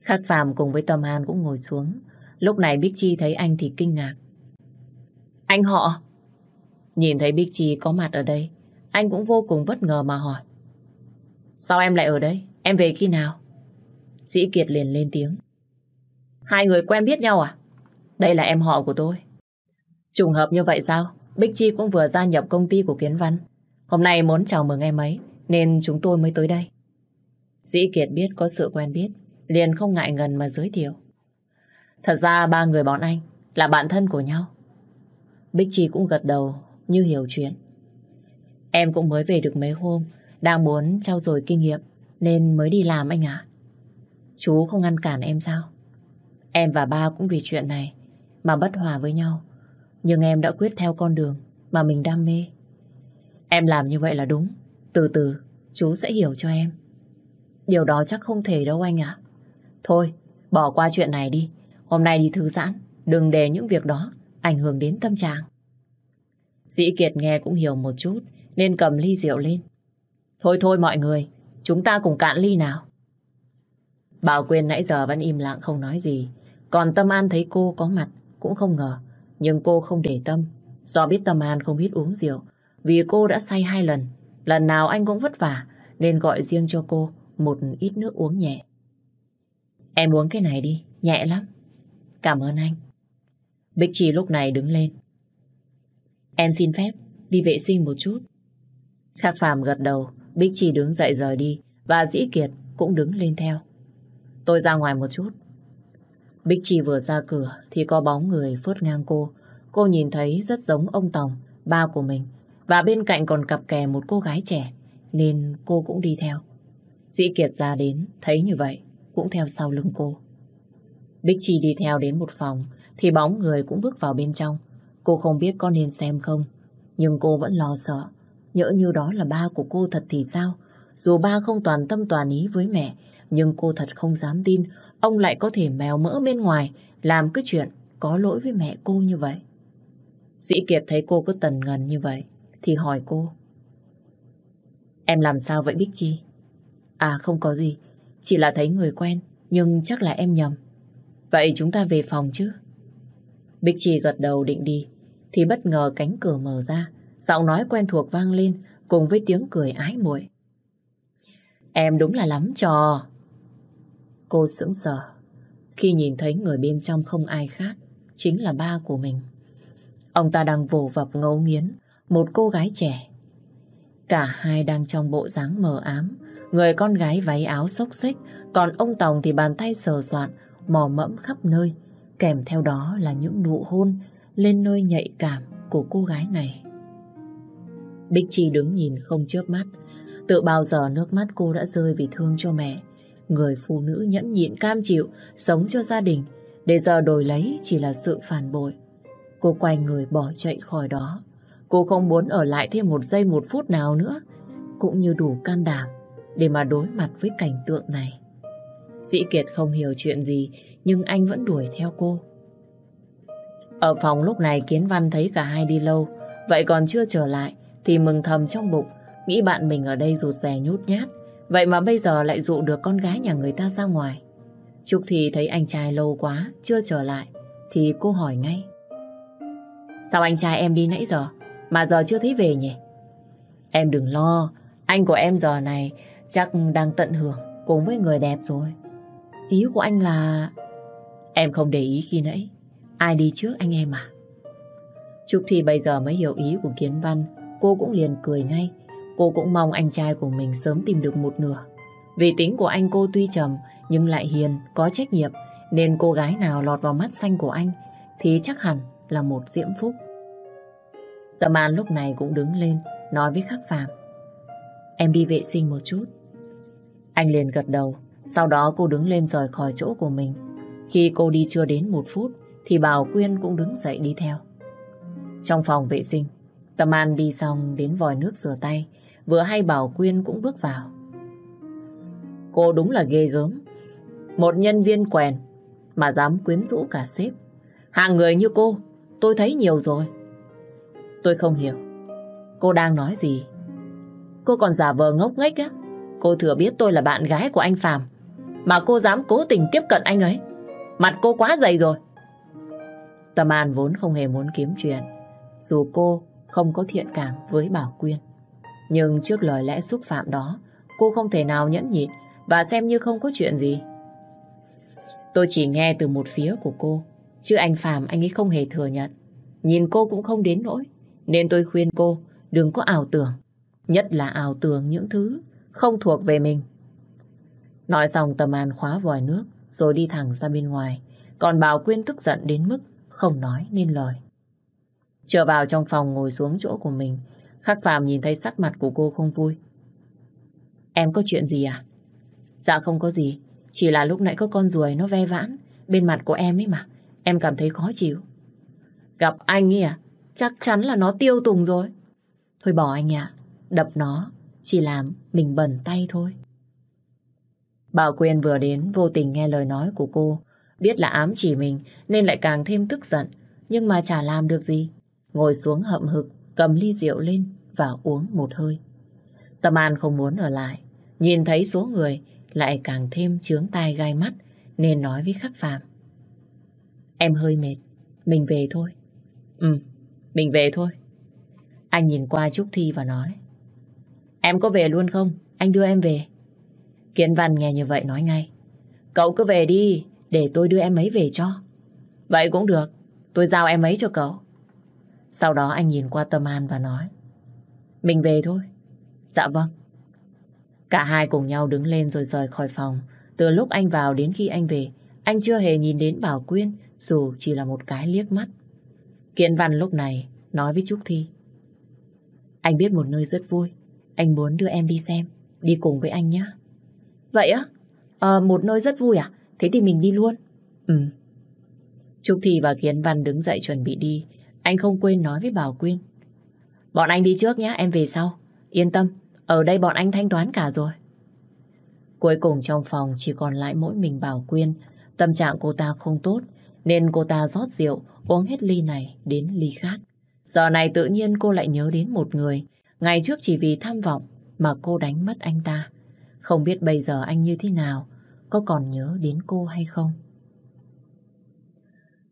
Khắc Phạm cùng với Tâm An cũng ngồi xuống. Lúc này Bích Chi thấy anh thì kinh ngạc. Anh họ? Nhìn thấy Bích Chi có mặt ở đây, anh cũng vô cùng bất ngờ mà hỏi. Sao em lại ở đây? Em về khi nào? Dĩ Kiệt liền lên tiếng. Hai người quen biết nhau à? Đây là em họ của tôi. Trùng hợp như vậy sao? Bích Chi cũng vừa gia nhập công ty của Kiến Văn. Hôm nay muốn chào mừng em ấy, nên chúng tôi mới tới đây. Dĩ Kiệt biết có sự quen biết, liền không ngại ngần mà giới thiệu. Thật ra ba người bọn anh là bạn thân của nhau. Bích Chi cũng gật đầu như hiểu chuyện. Em cũng mới về được mấy hôm, đang muốn trao dồi kinh nghiệm nên mới đi làm anh ạ. Chú không ngăn cản em sao? Em và ba cũng vì chuyện này mà bất hòa với nhau. Nhưng em đã quyết theo con đường mà mình đam mê. Em làm như vậy là đúng. Từ từ, chú sẽ hiểu cho em. Điều đó chắc không thể đâu anh ạ. Thôi, bỏ qua chuyện này đi. Hôm nay đi thư giãn, đừng để những việc đó ảnh hưởng đến tâm trạng. Dĩ Kiệt nghe cũng hiểu một chút, nên cầm ly rượu lên. Thôi thôi mọi người, chúng ta cùng cạn ly nào. Bảo Quyên nãy giờ vẫn im lặng không nói gì. Còn Tâm An thấy cô có mặt cũng không ngờ. Nhưng cô không để tâm. Do biết Tâm An không biết uống rượu. Vì cô đã say hai lần. Lần nào anh cũng vất vả. Nên gọi riêng cho cô một ít nước uống nhẹ. Em uống cái này đi, nhẹ lắm. Cảm ơn anh. Bích Trì lúc này đứng lên. Em xin phép đi vệ sinh một chút. Khắc Phạm gật đầu, Bích Trì đứng dậy rời đi và Dĩ Kiệt cũng đứng lên theo. Tôi ra ngoài một chút. Bích Trì vừa ra cửa thì có bóng người phớt ngang cô. Cô nhìn thấy rất giống ông Tòng, ba của mình. Và bên cạnh còn cặp kè một cô gái trẻ, nên cô cũng đi theo. Dĩ Kiệt ra đến, thấy như vậy, cũng theo sau lưng cô. Bích Chi đi theo đến một phòng, thì bóng người cũng bước vào bên trong. Cô không biết có nên xem không, nhưng cô vẫn lo sợ. Nhỡ như đó là ba của cô thật thì sao? Dù ba không toàn tâm toàn ý với mẹ, nhưng cô thật không dám tin ông lại có thể mèo mỡ bên ngoài làm cái chuyện có lỗi với mẹ cô như vậy. Dĩ Kiệt thấy cô cứ tần ngần như vậy thì hỏi cô. Em làm sao vậy Bích Chi? À không có gì, chỉ là thấy người quen nhưng chắc là em nhầm. Vậy chúng ta về phòng chứ? Bích trì gật đầu định đi thì bất ngờ cánh cửa mở ra giọng nói quen thuộc vang lên cùng với tiếng cười ái muội. Em đúng là lắm trò. Cô sững sờ khi nhìn thấy người bên trong không ai khác, chính là ba của mình. Ông ta đang vồ vập ngấu nghiến một cô gái trẻ. Cả hai đang trong bộ dáng mờ ám, người con gái váy áo xốc xếch, còn ông Tòng thì bàn tay sờ soạn, mò mẫm khắp nơi, kèm theo đó là những nụ hôn lên nơi nhạy cảm của cô gái này. Bích Chi đứng nhìn không chớp mắt, tự bao giờ nước mắt cô đã rơi vì thương cho mẹ. Người phụ nữ nhẫn nhịn cam chịu, sống cho gia đình, để giờ đổi lấy chỉ là sự phản bội. Cô quay người bỏ chạy khỏi đó. Cô không muốn ở lại thêm một giây một phút nào nữa, cũng như đủ can đảm để mà đối mặt với cảnh tượng này. Dĩ Kiệt không hiểu chuyện gì, nhưng anh vẫn đuổi theo cô. Ở phòng lúc này Kiến Văn thấy cả hai đi lâu, vậy còn chưa trở lại, thì mừng thầm trong bụng, nghĩ bạn mình ở đây rụt rè nhút nhát, Vậy mà bây giờ lại dụ được con gái nhà người ta ra ngoài. Trúc thì thấy anh trai lâu quá, chưa trở lại, thì cô hỏi ngay. Sao anh trai em đi nãy giờ, mà giờ chưa thấy về nhỉ? Em đừng lo, anh của em giờ này chắc đang tận hưởng cùng với người đẹp rồi. Ý của anh là... Em không để ý khi nãy, ai đi trước anh em à? Trúc thì bây giờ mới hiểu ý của Kiến Văn, cô cũng liền cười ngay, Cô cũng mong anh trai của mình sớm tìm được một nửa. Vì tính của anh cô tuy trầm nhưng lại hiền, có trách nhiệm nên cô gái nào lọt vào mắt xanh của anh thì chắc hẳn là một diễm phúc. Tâm An lúc này cũng đứng lên nói với Khắc Phạm. em đi vệ sinh một chút. Anh liền gật đầu, sau đó cô đứng lên rời khỏi chỗ của mình. Khi cô đi chưa đến một phút, thì Bảo Quyên cũng đứng dậy đi theo. Trong phòng vệ sinh, Tâm An đi xong đến vòi nước rửa tay, vừa hay Bảo Quyên cũng bước vào. Cô đúng là ghê gớm. Một nhân viên quèn mà dám quyến rũ cả sếp. hàng người như cô, tôi thấy nhiều rồi. Tôi không hiểu. Cô đang nói gì? Cô còn giả vờ ngốc nghếch á. Cô thừa biết tôi là bạn gái của anh Phạm. Mà cô dám cố tình tiếp cận anh ấy. Mặt cô quá dày rồi. Tâm An vốn không hề muốn kiếm chuyện. Dù cô không có thiện cảm với Bảo Quyên. Nhưng trước lời lẽ xúc phạm đó, cô không thể nào nhẫn nhịn và xem như không có chuyện gì. Tôi chỉ nghe từ một phía của cô, chứ anh Phạm anh ấy không hề thừa nhận. Nhìn cô cũng không đến nỗi, nên tôi khuyên cô đừng có ảo tưởng, nhất là ảo tưởng những thứ không thuộc về mình. Nói xong Tâm An khóa vòi nước rồi đi thẳng ra bên ngoài, còn Bảo Quyên tức giận đến mức không nói nên lời. Trở vào trong phòng ngồi xuống chỗ của mình, Khắc Phạm nhìn thấy sắc mặt của cô không vui. Em có chuyện gì à? Dạ không có gì, chỉ là lúc nãy có con ruồi nó ve vãn bên mặt của em ấy mà, em cảm thấy khó chịu. Gặp anh ấy à? Chắc chắn là nó tiêu tùng rồi. Thôi bỏ anh ạ, à, đập nó chỉ làm mình bẩn tay thôi. Bảo Quyên vừa đến vô tình nghe lời nói của cô, biết là ám chỉ mình nên lại càng thêm tức giận, nhưng mà chả làm được gì. Ngồi xuống hậm hực, cầm ly rượu lên và uống một hơi. Tâm An không muốn ở lại, nhìn thấy số người lại càng thêm chướng tai gai mắt nên nói với khắc phàm. Em hơi mệt, mình về thôi. Ừ, mình về thôi. Anh nhìn qua Trúc Thi và nói. Em có về luôn không? Anh đưa em về. Kiến Văn nghe như vậy nói ngay. Cậu cứ về đi, để tôi đưa em ấy về cho. Vậy cũng được, tôi giao em ấy cho cậu. Sau đó anh nhìn qua Tâm An và nói. Mình về thôi. Dạ vâng. Cả hai cùng nhau đứng lên rồi rời khỏi phòng. Từ lúc anh vào đến khi anh về, anh chưa hề nhìn đến Bảo Quyên dù chỉ là một cái liếc mắt. Kiện Văn lúc này nói với Trúc Thi. Anh biết một nơi rất vui. Anh muốn đưa em đi xem. Đi cùng với anh nhé. Vậy á? À, một nơi rất vui à? Thế thì mình đi luôn. Ừ. Trúc thị và Kiến Văn đứng dậy chuẩn bị đi. Anh không quên nói với Bảo Quyên. Bọn anh đi trước nhé, em về sau. Yên tâm, ở đây bọn anh thanh toán cả rồi. Cuối cùng trong phòng chỉ còn lại mỗi mình Bảo Quyên. Tâm trạng cô ta không tốt, nên cô ta rót rượu, uống hết ly này đến ly khác. Giờ này tự nhiên cô lại nhớ đến một người. Ngày trước chỉ vì tham vọng mà cô đánh mất anh ta. Không biết bây giờ anh như thế nào, có còn nhớ đến cô hay không?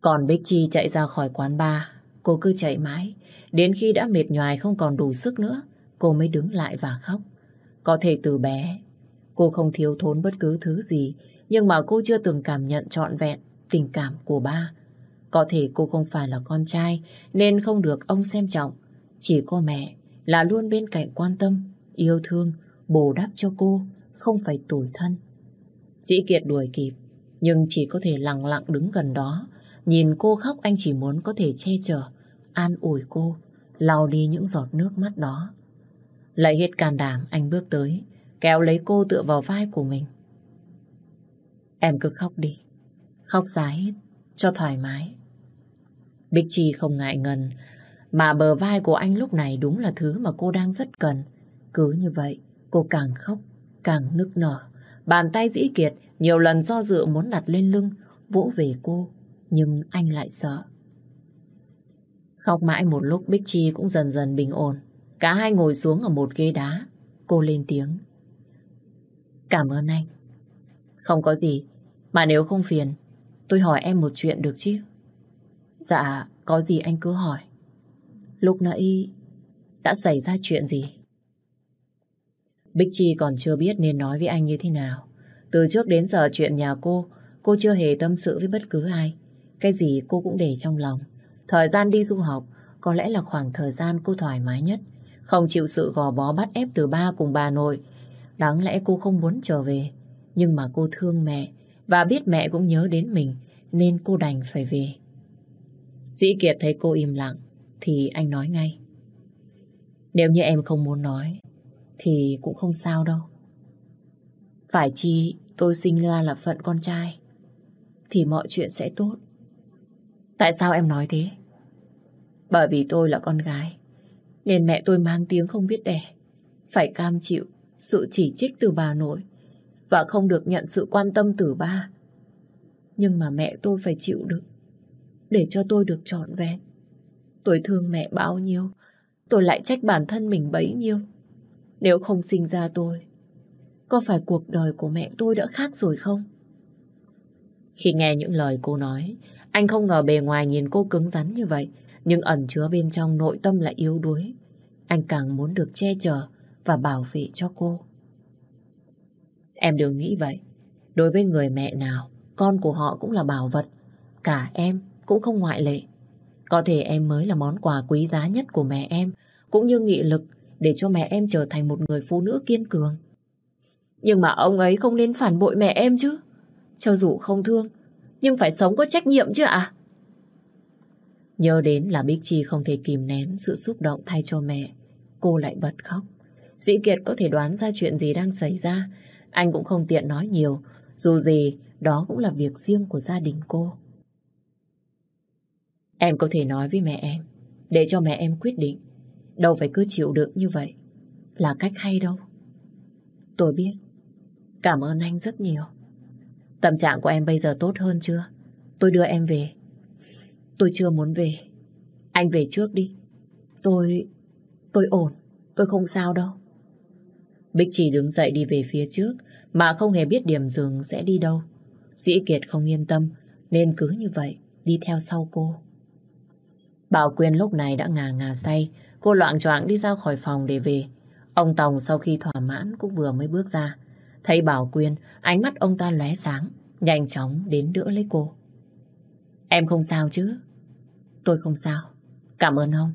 Còn Bích Chi chạy ra khỏi quán bar, cô cứ chạy mãi. Đến khi đã mệt nhoài không còn đủ sức nữa, cô mới đứng lại và khóc. Có thể từ bé, cô không thiếu thốn bất cứ thứ gì, nhưng mà cô chưa từng cảm nhận trọn vẹn tình cảm của ba. Có thể cô không phải là con trai, nên không được ông xem trọng. Chỉ có mẹ là luôn bên cạnh quan tâm, yêu thương, bù đắp cho cô, không phải tủi thân. Dĩ Kiệt đuổi kịp, nhưng chỉ có thể lặng lặng đứng gần đó. Nhìn cô khóc anh chỉ muốn có thể che chở, an ủi cô, lau đi những giọt nước mắt đó. Lấy hết can đảm anh bước tới, kéo lấy cô tựa vào vai của mình. Em cứ khóc đi, khóc ra hết, cho thoải mái. Bích Chi không ngại ngần, mà bờ vai của anh lúc này đúng là thứ mà cô đang rất cần. Cứ như vậy, cô càng khóc, càng nức nở. Bàn tay dĩ kiệt nhiều lần do dự muốn đặt lên lưng, vỗ về cô, nhưng anh lại sợ. Khóc mãi một lúc Bích Chi cũng dần dần bình ổn. Cả hai ngồi xuống ở một ghế đá. Cô lên tiếng. Cảm ơn anh. Không có gì. Mà nếu không phiền, tôi hỏi em một chuyện được chứ? Dạ, có gì anh cứ hỏi. Lúc nãy đã xảy ra chuyện gì? Bích Chi còn chưa biết nên nói với anh như thế nào. Từ trước đến giờ chuyện nhà cô, cô chưa hề tâm sự với bất cứ ai. Cái gì cô cũng để trong lòng. Thời gian đi du học có lẽ là khoảng thời gian cô thoải mái nhất. Không chịu sự gò bó bắt ép từ ba cùng bà nội. Đáng lẽ cô không muốn trở về. Nhưng mà cô thương mẹ và biết mẹ cũng nhớ đến mình nên cô đành phải về. Dĩ Kiệt thấy cô im lặng thì anh nói ngay. Nếu như em không muốn nói, thì cũng không sao đâu. Phải chi tôi sinh ra là phận con trai, thì mọi chuyện sẽ tốt. Tại sao em nói thế? Bởi vì tôi là con gái, nên mẹ tôi mang tiếng không biết đẻ, phải cam chịu sự chỉ trích từ bà nội và không được nhận sự quan tâm từ ba. Nhưng mà mẹ tôi phải chịu đựng để cho tôi được trọn vẹn. Tôi thương mẹ bao nhiêu, tôi lại trách bản thân mình bấy nhiêu. Nếu không sinh ra tôi, có phải cuộc đời của mẹ tôi đã khác rồi không? Khi nghe những lời cô nói, anh không ngờ bề ngoài nhìn cô cứng rắn như vậy, nhưng ẩn chứa bên trong nội tâm lại yếu đuối. Anh càng muốn được che chở và bảo vệ cho cô. Em đừng nghĩ vậy. Đối với người mẹ nào, con của họ cũng là bảo vật. Cả em cũng không ngoại lệ. Có thể em mới là món quà quý giá nhất của mẹ em, cũng như nghị lực để cho mẹ em trở thành một người phụ nữ kiên cường. Nhưng mà ông ấy không nên phản bội mẹ em chứ. Cho dù không thương, nhưng phải sống có trách nhiệm chứ ạ. À? Nhớ đến là Bích Chi không thể kìm nén sự xúc động thay cho mẹ. Cô lại bật khóc. Dĩ Kiệt có thể đoán ra chuyện gì đang xảy ra. Anh cũng không tiện nói nhiều. Dù gì, đó cũng là việc riêng của gia đình cô. Em có thể nói với mẹ em, để cho mẹ em quyết định. Đâu phải cứ chịu đựng như vậy. Là cách hay đâu. Tôi biết. Cảm ơn anh rất nhiều. Tâm trạng của em bây giờ tốt hơn chưa? Tôi đưa em về. Tôi chưa muốn về. Anh về trước đi. Tôi... tôi ổn. Tôi không sao đâu. Bích chỉ đứng dậy đi về phía trước mà không hề biết điểm dừng sẽ đi đâu. Dĩ Kiệt không yên tâm nên cứ như vậy đi theo sau cô. Bảo Quyên lúc này đã ngà ngà say cô loạn choạng đi ra khỏi phòng để về. Ông Tòng sau khi thỏa mãn cũng vừa mới bước ra. Thấy Bảo Quyên, ánh mắt ông ta lóe sáng, nhanh chóng đến đỡ lấy cô. Em không sao chứ? Tôi không sao. Cảm ơn ông.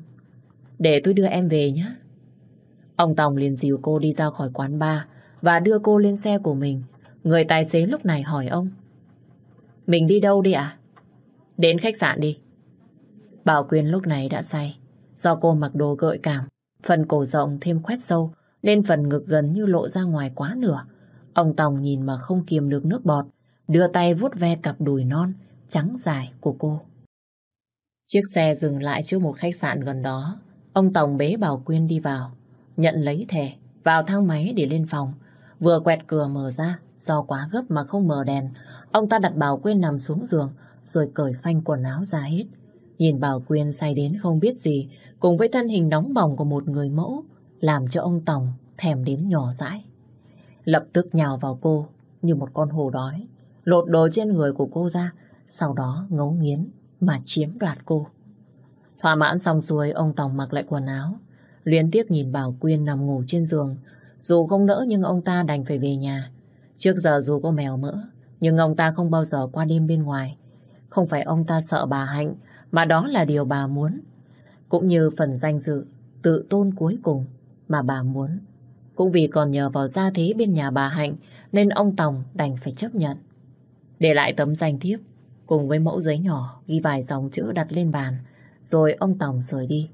Để tôi đưa em về nhé. Ông Tòng liền dìu cô đi ra khỏi quán bar và đưa cô lên xe của mình. Người tài xế lúc này hỏi ông. Mình đi đâu đi ạ? Đến khách sạn đi. Bảo Quyên lúc này đã say. Do cô mặc đồ gợi cảm, phần cổ rộng thêm khoét sâu, nên phần ngực gần như lộ ra ngoài quá nửa. Ông Tòng nhìn mà không kiềm được nước bọt, đưa tay vuốt ve cặp đùi non, trắng dài của cô. Chiếc xe dừng lại trước một khách sạn gần đó. Ông Tòng bế Bảo Quyên đi vào, nhận lấy thẻ, vào thang máy để lên phòng. Vừa quẹt cửa mở ra, do quá gấp mà không mở đèn, ông ta đặt Bảo Quyên nằm xuống giường, rồi cởi phanh quần áo ra hết. Nhìn Bảo Quyên say đến không biết gì, cùng với thân hình nóng bỏng của một người mẫu, làm cho ông Tòng thèm đến nhỏ dãi. Lập tức nhào vào cô như một con hổ đói, lột đồ trên người của cô ra, sau đó ngấu nghiến mà chiếm đoạt cô. Thỏa mãn xong xuôi, ông Tòng mặc lại quần áo, liên tiếp nhìn Bảo Quyên nằm ngủ trên giường. Dù không nỡ nhưng ông ta đành phải về nhà. Trước giờ dù có mèo mỡ, nhưng ông ta không bao giờ qua đêm bên ngoài. Không phải ông ta sợ bà Hạnh, mà đó là điều bà muốn. Cũng như phần danh dự, tự tôn cuối cùng mà bà muốn. Cũng vì còn nhờ vào gia thế bên nhà bà Hạnh nên ông Tòng đành phải chấp nhận. Để lại tấm danh thiếp cùng với mẫu giấy nhỏ ghi vài dòng chữ đặt lên bàn rồi ông Tòng rời đi.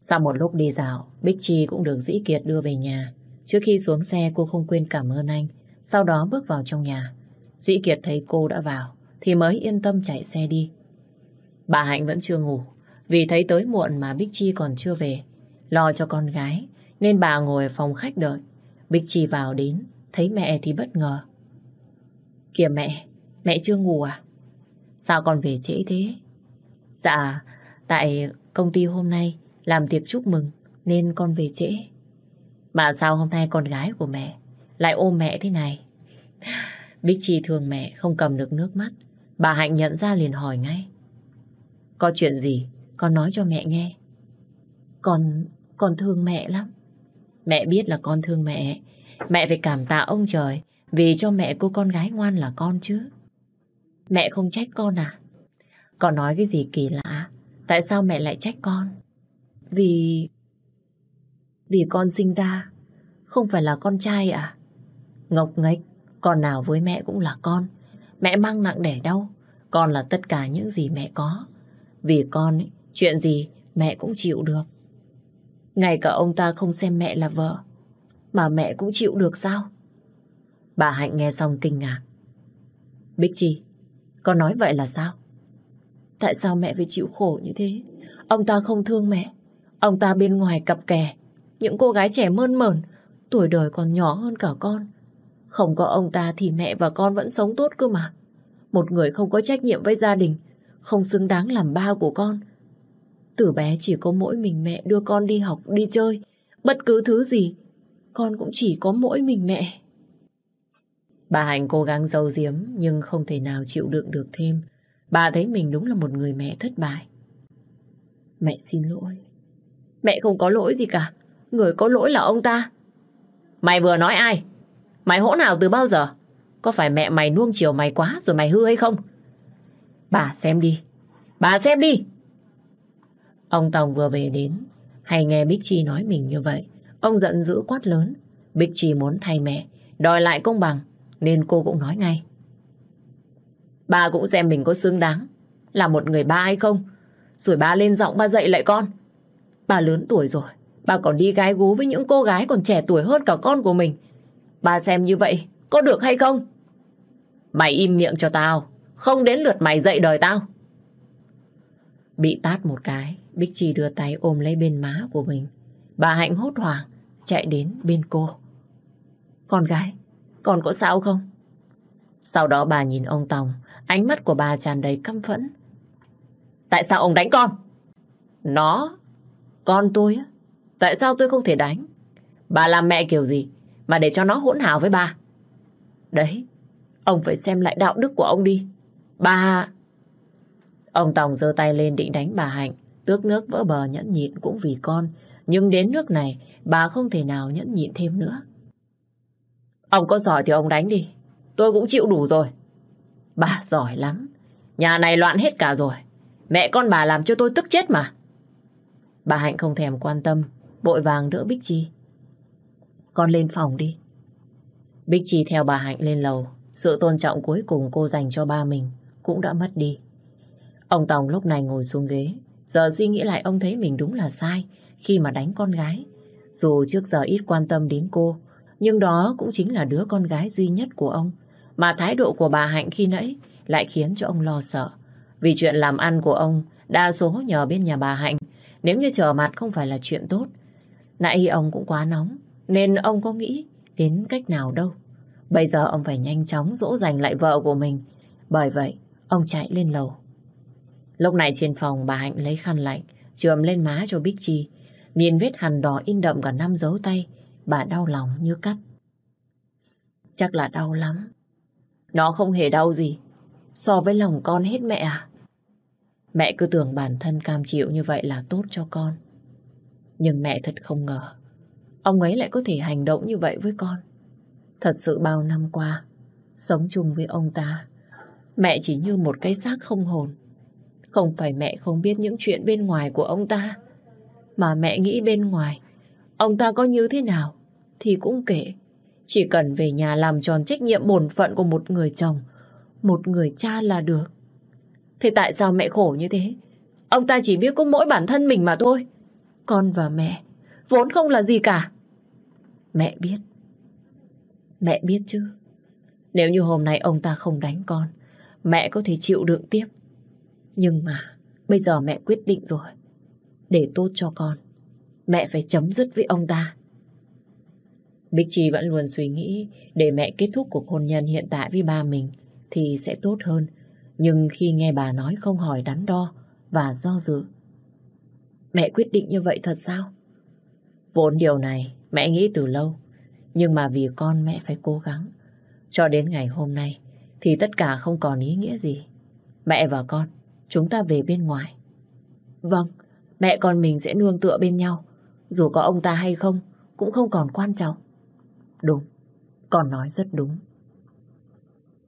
Sau một lúc đi dạo, Bích Chi cũng được Dĩ Kiệt đưa về nhà. Trước khi xuống xe cô không quên cảm ơn anh, sau đó bước vào trong nhà. Dĩ Kiệt thấy cô đã vào, thì mới yên tâm chạy xe đi. Bà Hạnh vẫn chưa ngủ, vì thấy tới muộn mà Bích Chi còn chưa về. Lo cho con gái, nên bà ngồi ở phòng khách đợi. Bích Chi vào đến, thấy mẹ thì bất ngờ. Kìa mẹ, mẹ chưa ngủ à? Sao con về trễ thế? Dạ, tại công ty hôm nay làm tiệc chúc mừng nên con về trễ. Mà sao hôm nay con gái của mẹ lại ôm mẹ thế này? Bích Chi thương mẹ không cầm được nước mắt. Bà Hạnh nhận ra liền hỏi ngay. Có chuyện gì? Con nói cho mẹ nghe. Con, con thương mẹ lắm. Mẹ biết là con thương mẹ. Mẹ phải cảm tạ ông trời vì cho mẹ cô con gái ngoan là con chứ. Mẹ không trách con à? Con nói cái gì kỳ lạ? Tại sao mẹ lại trách con? Vì... Vì con sinh ra không phải là con trai à? Ngọc nghếch, con nào với mẹ cũng là con. Mẹ mang nặng đẻ đau. Con là tất cả những gì mẹ có. Vì con, ấy, chuyện gì mẹ cũng chịu được. Ngay cả ông ta không xem mẹ là vợ. Mà mẹ cũng chịu được sao? Bà Hạnh nghe xong kinh ngạc. Bích Chi, con nói vậy là sao? Tại sao mẹ phải chịu khổ như thế? Ông ta không thương mẹ. Ông ta bên ngoài cặp kè. Những cô gái trẻ mơn mởn, tuổi đời còn nhỏ hơn cả con. Không có ông ta thì mẹ và con vẫn sống tốt cơ mà. Một người không có trách nhiệm với gia đình, không xứng đáng làm ba của con. Từ bé chỉ có mỗi mình mẹ đưa con đi học, đi chơi. Bất cứ thứ gì, con cũng chỉ có mỗi mình mẹ. Bà Hạnh cố gắng giấu giếm nhưng không thể nào chịu đựng được thêm. Bà thấy mình đúng là một người mẹ thất bại. Mẹ xin lỗi. Mẹ không có lỗi gì cả. Người có lỗi là ông ta. Mày vừa nói ai? Mày hỗn nào từ bao giờ? Có phải mẹ mày nuông chiều mày quá rồi mày hư hay không? Bà xem đi. Bà xem đi. Ông Tòng vừa về đến. Hay nghe Bích Chi nói mình như vậy. Ông giận dữ quát lớn. Bích Chi muốn thay mẹ. Đòi lại công bằng. Nên cô cũng nói ngay. Bà cũng xem mình có xứng đáng. Là một người ba hay không. Rồi bà lên giọng bà dạy lại con. Bà lớn tuổi rồi. Bà còn đi gái gú với những cô gái còn trẻ tuổi hơn cả con của mình. Bà xem như vậy có được hay không? Mày im miệng cho tao. Không đến lượt mày dạy đời tao. Bị tát một cái, Bích Chi đưa tay ôm lấy bên má của mình. Bà Hạnh hốt hoảng, chạy đến bên cô. Con gái, con có sao không? Sau đó bà nhìn ông Tòng, ánh mắt của bà tràn đầy căm phẫn. Tại sao ông đánh con? Nó, con tôi á, tại sao tôi không thể đánh? Bà làm mẹ kiểu gì mà để cho nó hỗn hào với bà? Đấy, ông phải xem lại đạo đức của ông đi. Bà... Ông Tòng giơ tay lên định đánh bà Hạnh, tước nước vỡ bờ nhẫn nhịn cũng vì con. Nhưng đến nước này, bà không thể nào nhẫn nhịn thêm nữa. Ông có giỏi thì ông đánh đi. Tôi cũng chịu đủ rồi. Bà giỏi lắm. Nhà này loạn hết cả rồi. Mẹ con bà làm cho tôi tức chết mà. Bà Hạnh không thèm quan tâm, bội vàng đỡ Bích Chi. Con lên phòng đi. Bích Chi theo bà Hạnh lên lầu. Sự tôn trọng cuối cùng cô dành cho ba mình cũng đã mất đi. Ông Tòng lúc này ngồi xuống ghế. Giờ suy nghĩ lại ông thấy mình đúng là sai khi mà đánh con gái. Dù trước giờ ít quan tâm đến cô, nhưng đó cũng chính là đứa con gái duy nhất của ông. Mà thái độ của bà Hạnh khi nãy lại khiến cho ông lo sợ. Vì chuyện làm ăn của ông đa số nhờ bên nhà bà Hạnh. Nếu như trở mặt không phải là chuyện tốt. Nãy ông cũng quá nóng, nên ông có nghĩ đến cách nào đâu. Bây giờ ông phải nhanh chóng dỗ dành lại vợ của mình. Bởi vậy, ông chạy lên lầu. Lúc này trên phòng bà Hạnh lấy khăn lạnh, chườm lên má cho Bích Chi. Nhìn vết hằn đỏ in đậm cả năm dấu tay, bà đau lòng như cắt. Chắc là đau lắm. Nó không hề đau gì. So với lòng con hết mẹ à? Mẹ cứ tưởng bản thân cam chịu như vậy là tốt cho con. Nhưng mẹ thật không ngờ. Ông ấy lại có thể hành động như vậy với con. Thật sự bao năm qua, sống chung với ông ta, mẹ chỉ như một cái xác không hồn. Không phải mẹ không biết những chuyện bên ngoài của ông ta, mà mẹ nghĩ bên ngoài, ông ta có như thế nào thì cũng kể. Chỉ cần về nhà làm tròn trách nhiệm bổn phận của một người chồng, một người cha là được. Thế tại sao mẹ khổ như thế? Ông ta chỉ biết có mỗi bản thân mình mà thôi. Con và mẹ vốn không là gì cả. Mẹ biết. Mẹ biết chứ. Nếu như hôm nay ông ta không đánh con, mẹ có thể chịu đựng tiếp. Nhưng mà bây giờ mẹ quyết định rồi. Để tốt cho con, mẹ phải chấm dứt với ông ta. Bích Chi vẫn luôn suy nghĩ để mẹ kết thúc cuộc hôn nhân hiện tại với ba mình thì sẽ tốt hơn. Nhưng khi nghe bà nói không hỏi đắn đo và do dự. Mẹ quyết định như vậy thật sao? Vốn điều này mẹ nghĩ từ lâu. Nhưng mà vì con mẹ phải cố gắng. Cho đến ngày hôm nay thì tất cả không còn ý nghĩa gì. Mẹ và con, chúng ta về bên ngoài. Vâng, mẹ con mình sẽ nương tựa bên nhau. Dù có ông ta hay không, cũng không còn quan trọng. Đúng, con nói rất đúng.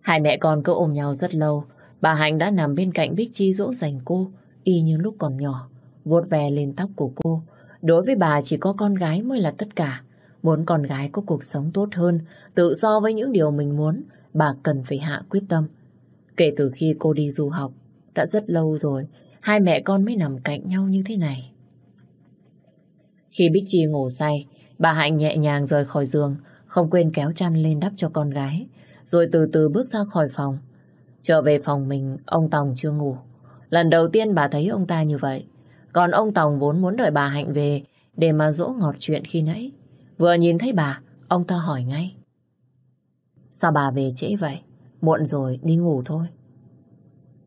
Hai mẹ con cứ ôm nhau rất lâu. Bà Hạnh đã nằm bên cạnh Bích Chi dỗ dành cô, y như lúc còn nhỏ, vuốt ve lên tóc của cô. Đối với bà chỉ có con gái mới là tất cả. Muốn con gái có cuộc sống tốt hơn, tự do với những điều mình muốn, bà cần phải hạ quyết tâm. Kể từ khi cô đi du học, đã rất lâu rồi, hai mẹ con mới nằm cạnh nhau như thế này. Khi Bích Chi ngủ say, bà Hạnh nhẹ nhàng rời khỏi giường, không quên kéo chăn lên đắp cho con gái, rồi từ từ bước ra khỏi phòng. Trở về phòng mình, ông Tòng chưa ngủ. Lần đầu tiên bà thấy ông ta như vậy. Còn ông Tòng vốn muốn đợi bà Hạnh về để mà dỗ ngọt chuyện khi nãy. Vừa nhìn thấy bà, ông ta hỏi ngay. Sao bà về trễ vậy? Muộn rồi, đi ngủ thôi.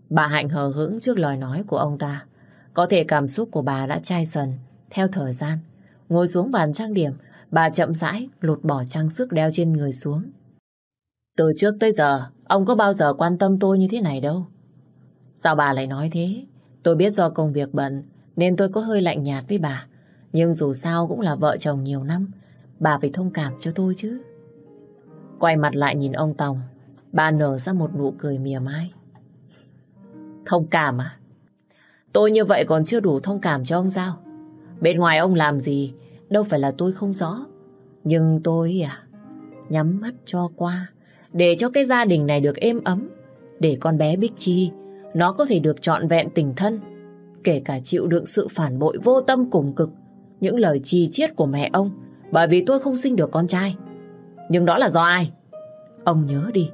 Bà Hạnh hờ hững trước lời nói của ông ta. Có thể cảm xúc của bà đã chai sần theo thời gian. Ngồi xuống bàn trang điểm, bà chậm rãi lột bỏ trang sức đeo trên người xuống. Từ trước tới giờ, ông có bao giờ quan tâm tôi như thế này đâu. Sao bà lại nói thế? Tôi biết do công việc bận, nên tôi có hơi lạnh nhạt với bà. Nhưng dù sao cũng là vợ chồng nhiều năm, bà phải thông cảm cho tôi chứ. Quay mặt lại nhìn ông Tòng, bà nở ra một nụ cười mỉa mai. Thông cảm à? Tôi như vậy còn chưa đủ thông cảm cho ông sao? Bên ngoài ông làm gì, đâu phải là tôi không rõ. Nhưng tôi à, nhắm mắt cho qua, để cho cái gia đình này được êm ấm, để con bé Bích Chi, nó có thể được trọn vẹn tình thân, kể cả chịu đựng sự phản bội vô tâm cùng cực, những lời chi chiết của mẹ ông, bởi vì tôi không sinh được con trai. Nhưng đó là do ai? Ông nhớ đi,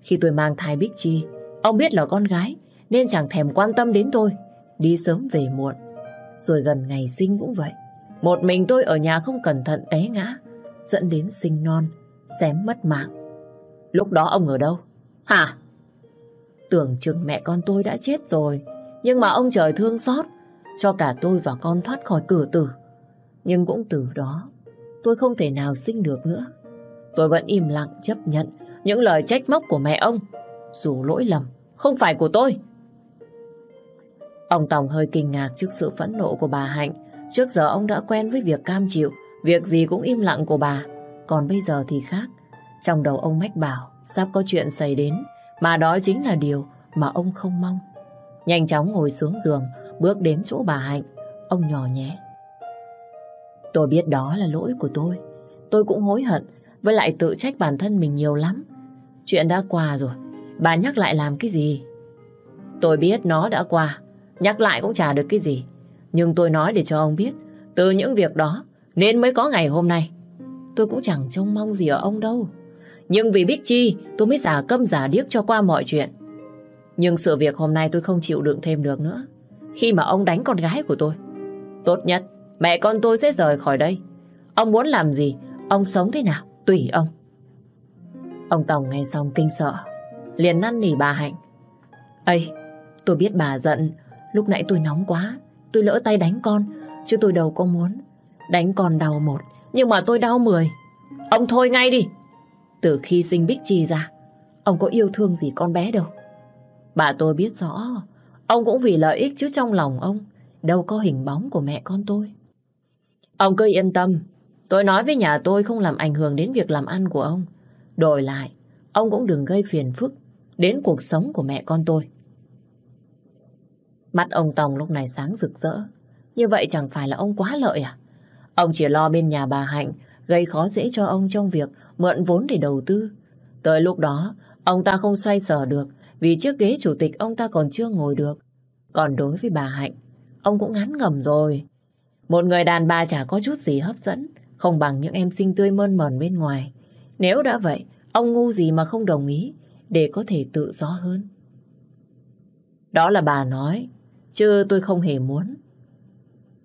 khi tôi mang thai Bích Chi, ông biết là con gái, nên chẳng thèm quan tâm đến tôi, đi sớm về muộn. Rồi gần ngày sinh cũng vậy. Một mình tôi ở nhà không cẩn thận té ngã, dẫn đến sinh non, xém mất mạng. Lúc đó ông ở đâu? Hả? Tưởng chừng mẹ con tôi đã chết rồi, nhưng mà ông trời thương xót, cho cả tôi và con thoát khỏi cửa tử. Nhưng cũng từ đó, tôi không thể nào sinh được nữa. Tôi vẫn im lặng chấp nhận những lời trách móc của mẹ ông, dù lỗi lầm không phải của tôi. Ông Tòng hơi kinh ngạc trước sự phẫn nộ của bà Hạnh. Trước giờ ông đã quen với việc cam chịu, việc gì cũng im lặng của bà. Còn bây giờ thì khác. Trong đầu ông mách bảo sắp có chuyện xảy đến, mà đó chính là điều mà ông không mong. Nhanh chóng ngồi xuống giường, bước đến chỗ bà Hạnh. Ông nhỏ nhẹ. Tôi biết đó là lỗi của tôi. Tôi cũng hối hận, với lại tự trách bản thân mình nhiều lắm. Chuyện đã qua rồi, bà nhắc lại làm cái gì? Tôi biết nó đã qua, Nhắc lại cũng chả được cái gì. Nhưng tôi nói để cho ông biết, từ những việc đó nên mới có ngày hôm nay. Tôi cũng chẳng trông mong gì ở ông đâu. Nhưng vì biết chi, tôi mới giả câm giả điếc cho qua mọi chuyện. Nhưng sự việc hôm nay tôi không chịu đựng thêm được nữa. Khi mà ông đánh con gái của tôi. Tốt nhất, mẹ con tôi sẽ rời khỏi đây. Ông muốn làm gì, ông sống thế nào, tùy ông. Ông tổng nghe xong kinh sợ, liền năn nỉ bà Hạnh. Ây, tôi biết bà giận, Lúc nãy tôi nóng quá, tôi lỡ tay đánh con, chứ tôi đâu có muốn. Đánh con đau một, nhưng mà tôi đau mười. Ông thôi ngay đi. Từ khi sinh Bích Chi ra, ông có yêu thương gì con bé đâu. Bà tôi biết rõ, ông cũng vì lợi ích chứ trong lòng ông, đâu có hình bóng của mẹ con tôi. Ông cứ yên tâm, tôi nói với nhà tôi không làm ảnh hưởng đến việc làm ăn của ông. Đổi lại, ông cũng đừng gây phiền phức đến cuộc sống của mẹ con tôi. Mắt ông Tòng lúc này sáng rực rỡ. Như vậy chẳng phải là ông quá lợi à? Ông chỉ lo bên nhà bà Hạnh gây khó dễ cho ông trong việc mượn vốn để đầu tư. Tới lúc đó, ông ta không xoay sở được vì chiếc ghế chủ tịch ông ta còn chưa ngồi được. Còn đối với bà Hạnh, ông cũng ngán ngầm rồi. Một người đàn bà chả có chút gì hấp dẫn, không bằng những em xinh tươi mơn mởn bên ngoài. Nếu đã vậy, ông ngu gì mà không đồng ý để có thể tự do hơn. Đó là bà nói, Chứ tôi không hề muốn.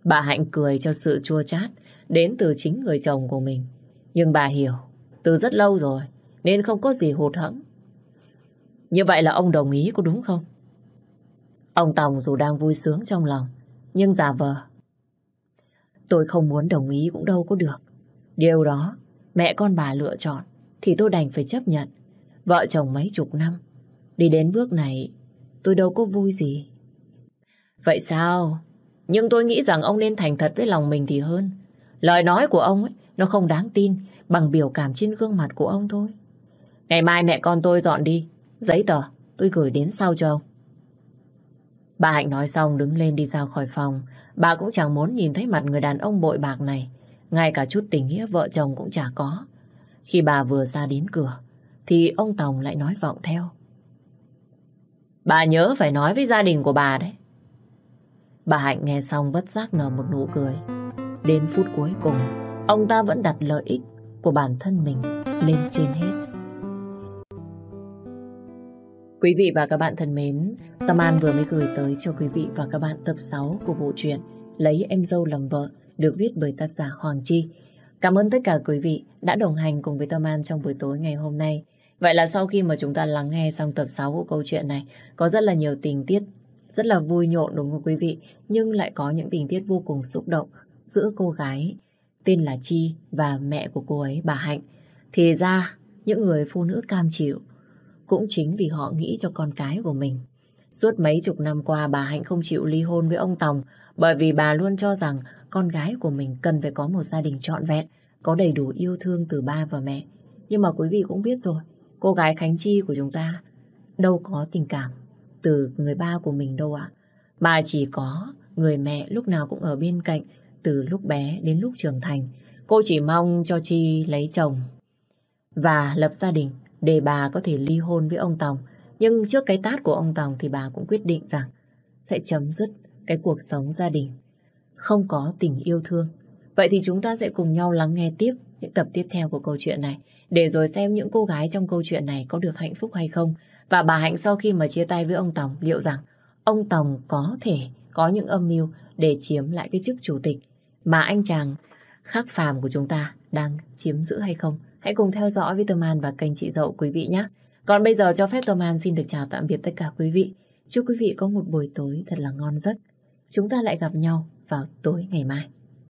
Bà Hạnh cười cho sự chua chát đến từ chính người chồng của mình. Nhưng bà hiểu, từ rất lâu rồi, nên không có gì hụt hẫng. Như vậy là ông đồng ý có đúng không? Ông Tòng dù đang vui sướng trong lòng, nhưng giả vờ. Tôi không muốn đồng ý cũng đâu có được. Điều đó, mẹ con bà lựa chọn, thì tôi đành phải chấp nhận. Vợ chồng mấy chục năm, đi đến bước này, tôi đâu có vui gì. Vậy sao? Nhưng tôi nghĩ rằng ông nên thành thật với lòng mình thì hơn. Lời nói của ông ấy, nó không đáng tin bằng biểu cảm trên gương mặt của ông thôi. Ngày mai mẹ con tôi dọn đi. Giấy tờ, tôi gửi đến sau cho ông. Bà Hạnh nói xong đứng lên đi ra khỏi phòng. Bà cũng chẳng muốn nhìn thấy mặt người đàn ông bội bạc này. Ngay cả chút tình nghĩa vợ chồng cũng chả có. Khi bà vừa ra đến cửa, thì ông Tòng lại nói vọng theo. Bà nhớ phải nói với gia đình của bà đấy. Bà Hạnh nghe xong bất giác nở một nụ cười. đến phút cuối cùng, ông ta vẫn đặt lợi ích của bản thân mình lên trên hết. Quý vị và các bạn thân mến, Tâm An vừa mới gửi tới cho quý vị và các bạn tập 6 của bộ truyện Lấy em dâu làm vợ được viết bởi tác giả Hoàng Chi. Cảm ơn tất cả quý vị đã đồng hành cùng với Tâm An trong buổi tối ngày hôm nay. Vậy là sau khi mà chúng ta lắng nghe xong tập 6 của câu chuyện này, có rất là nhiều tình tiết rất là vui nhộn đúng không quý vị? Nhưng lại có những tình tiết vô cùng xúc động giữa cô gái tên là Chi và mẹ của cô ấy, bà Hạnh. Thì ra, những người phụ nữ cam chịu cũng chính vì họ nghĩ cho con cái của mình. Suốt mấy chục năm qua bà Hạnh không chịu ly hôn với ông Tòng bởi vì bà luôn cho rằng con gái của mình cần phải có một gia đình trọn vẹn, có đầy đủ yêu thương từ ba và mẹ. Nhưng mà quý vị cũng biết rồi, cô gái Khánh Chi của chúng ta đâu có tình cảm từ người ba của mình đâu ạ. bà chỉ có người mẹ lúc nào cũng ở bên cạnh từ lúc bé đến lúc trưởng thành. Cô chỉ mong cho Chi lấy chồng và lập gia đình để bà có thể ly hôn với ông Tòng. Nhưng trước cái tát của ông Tòng thì bà cũng quyết định rằng sẽ chấm dứt cái cuộc sống gia đình. Không có tình yêu thương. Vậy thì chúng ta sẽ cùng nhau lắng nghe tiếp những tập tiếp theo của câu chuyện này, để rồi xem những cô gái trong câu chuyện này có được hạnh phúc hay không. Và bà Hạnh sau khi mà chia tay với ông Tòng, liệu rằng ông Tòng có thể có những âm mưu để chiếm lại cái chức chủ tịch mà anh chàng khắc phàm của chúng ta đang chiếm giữ hay không. Hãy cùng theo dõi với Tâm An và kênh chị Dậu, quý vị nhé. Còn bây giờ cho phép Tâm An xin được chào tạm biệt tất cả quý vị. Chúc quý vị có một buổi tối thật là ngon giấc. Chúng ta lại gặp nhau vào tối ngày mai.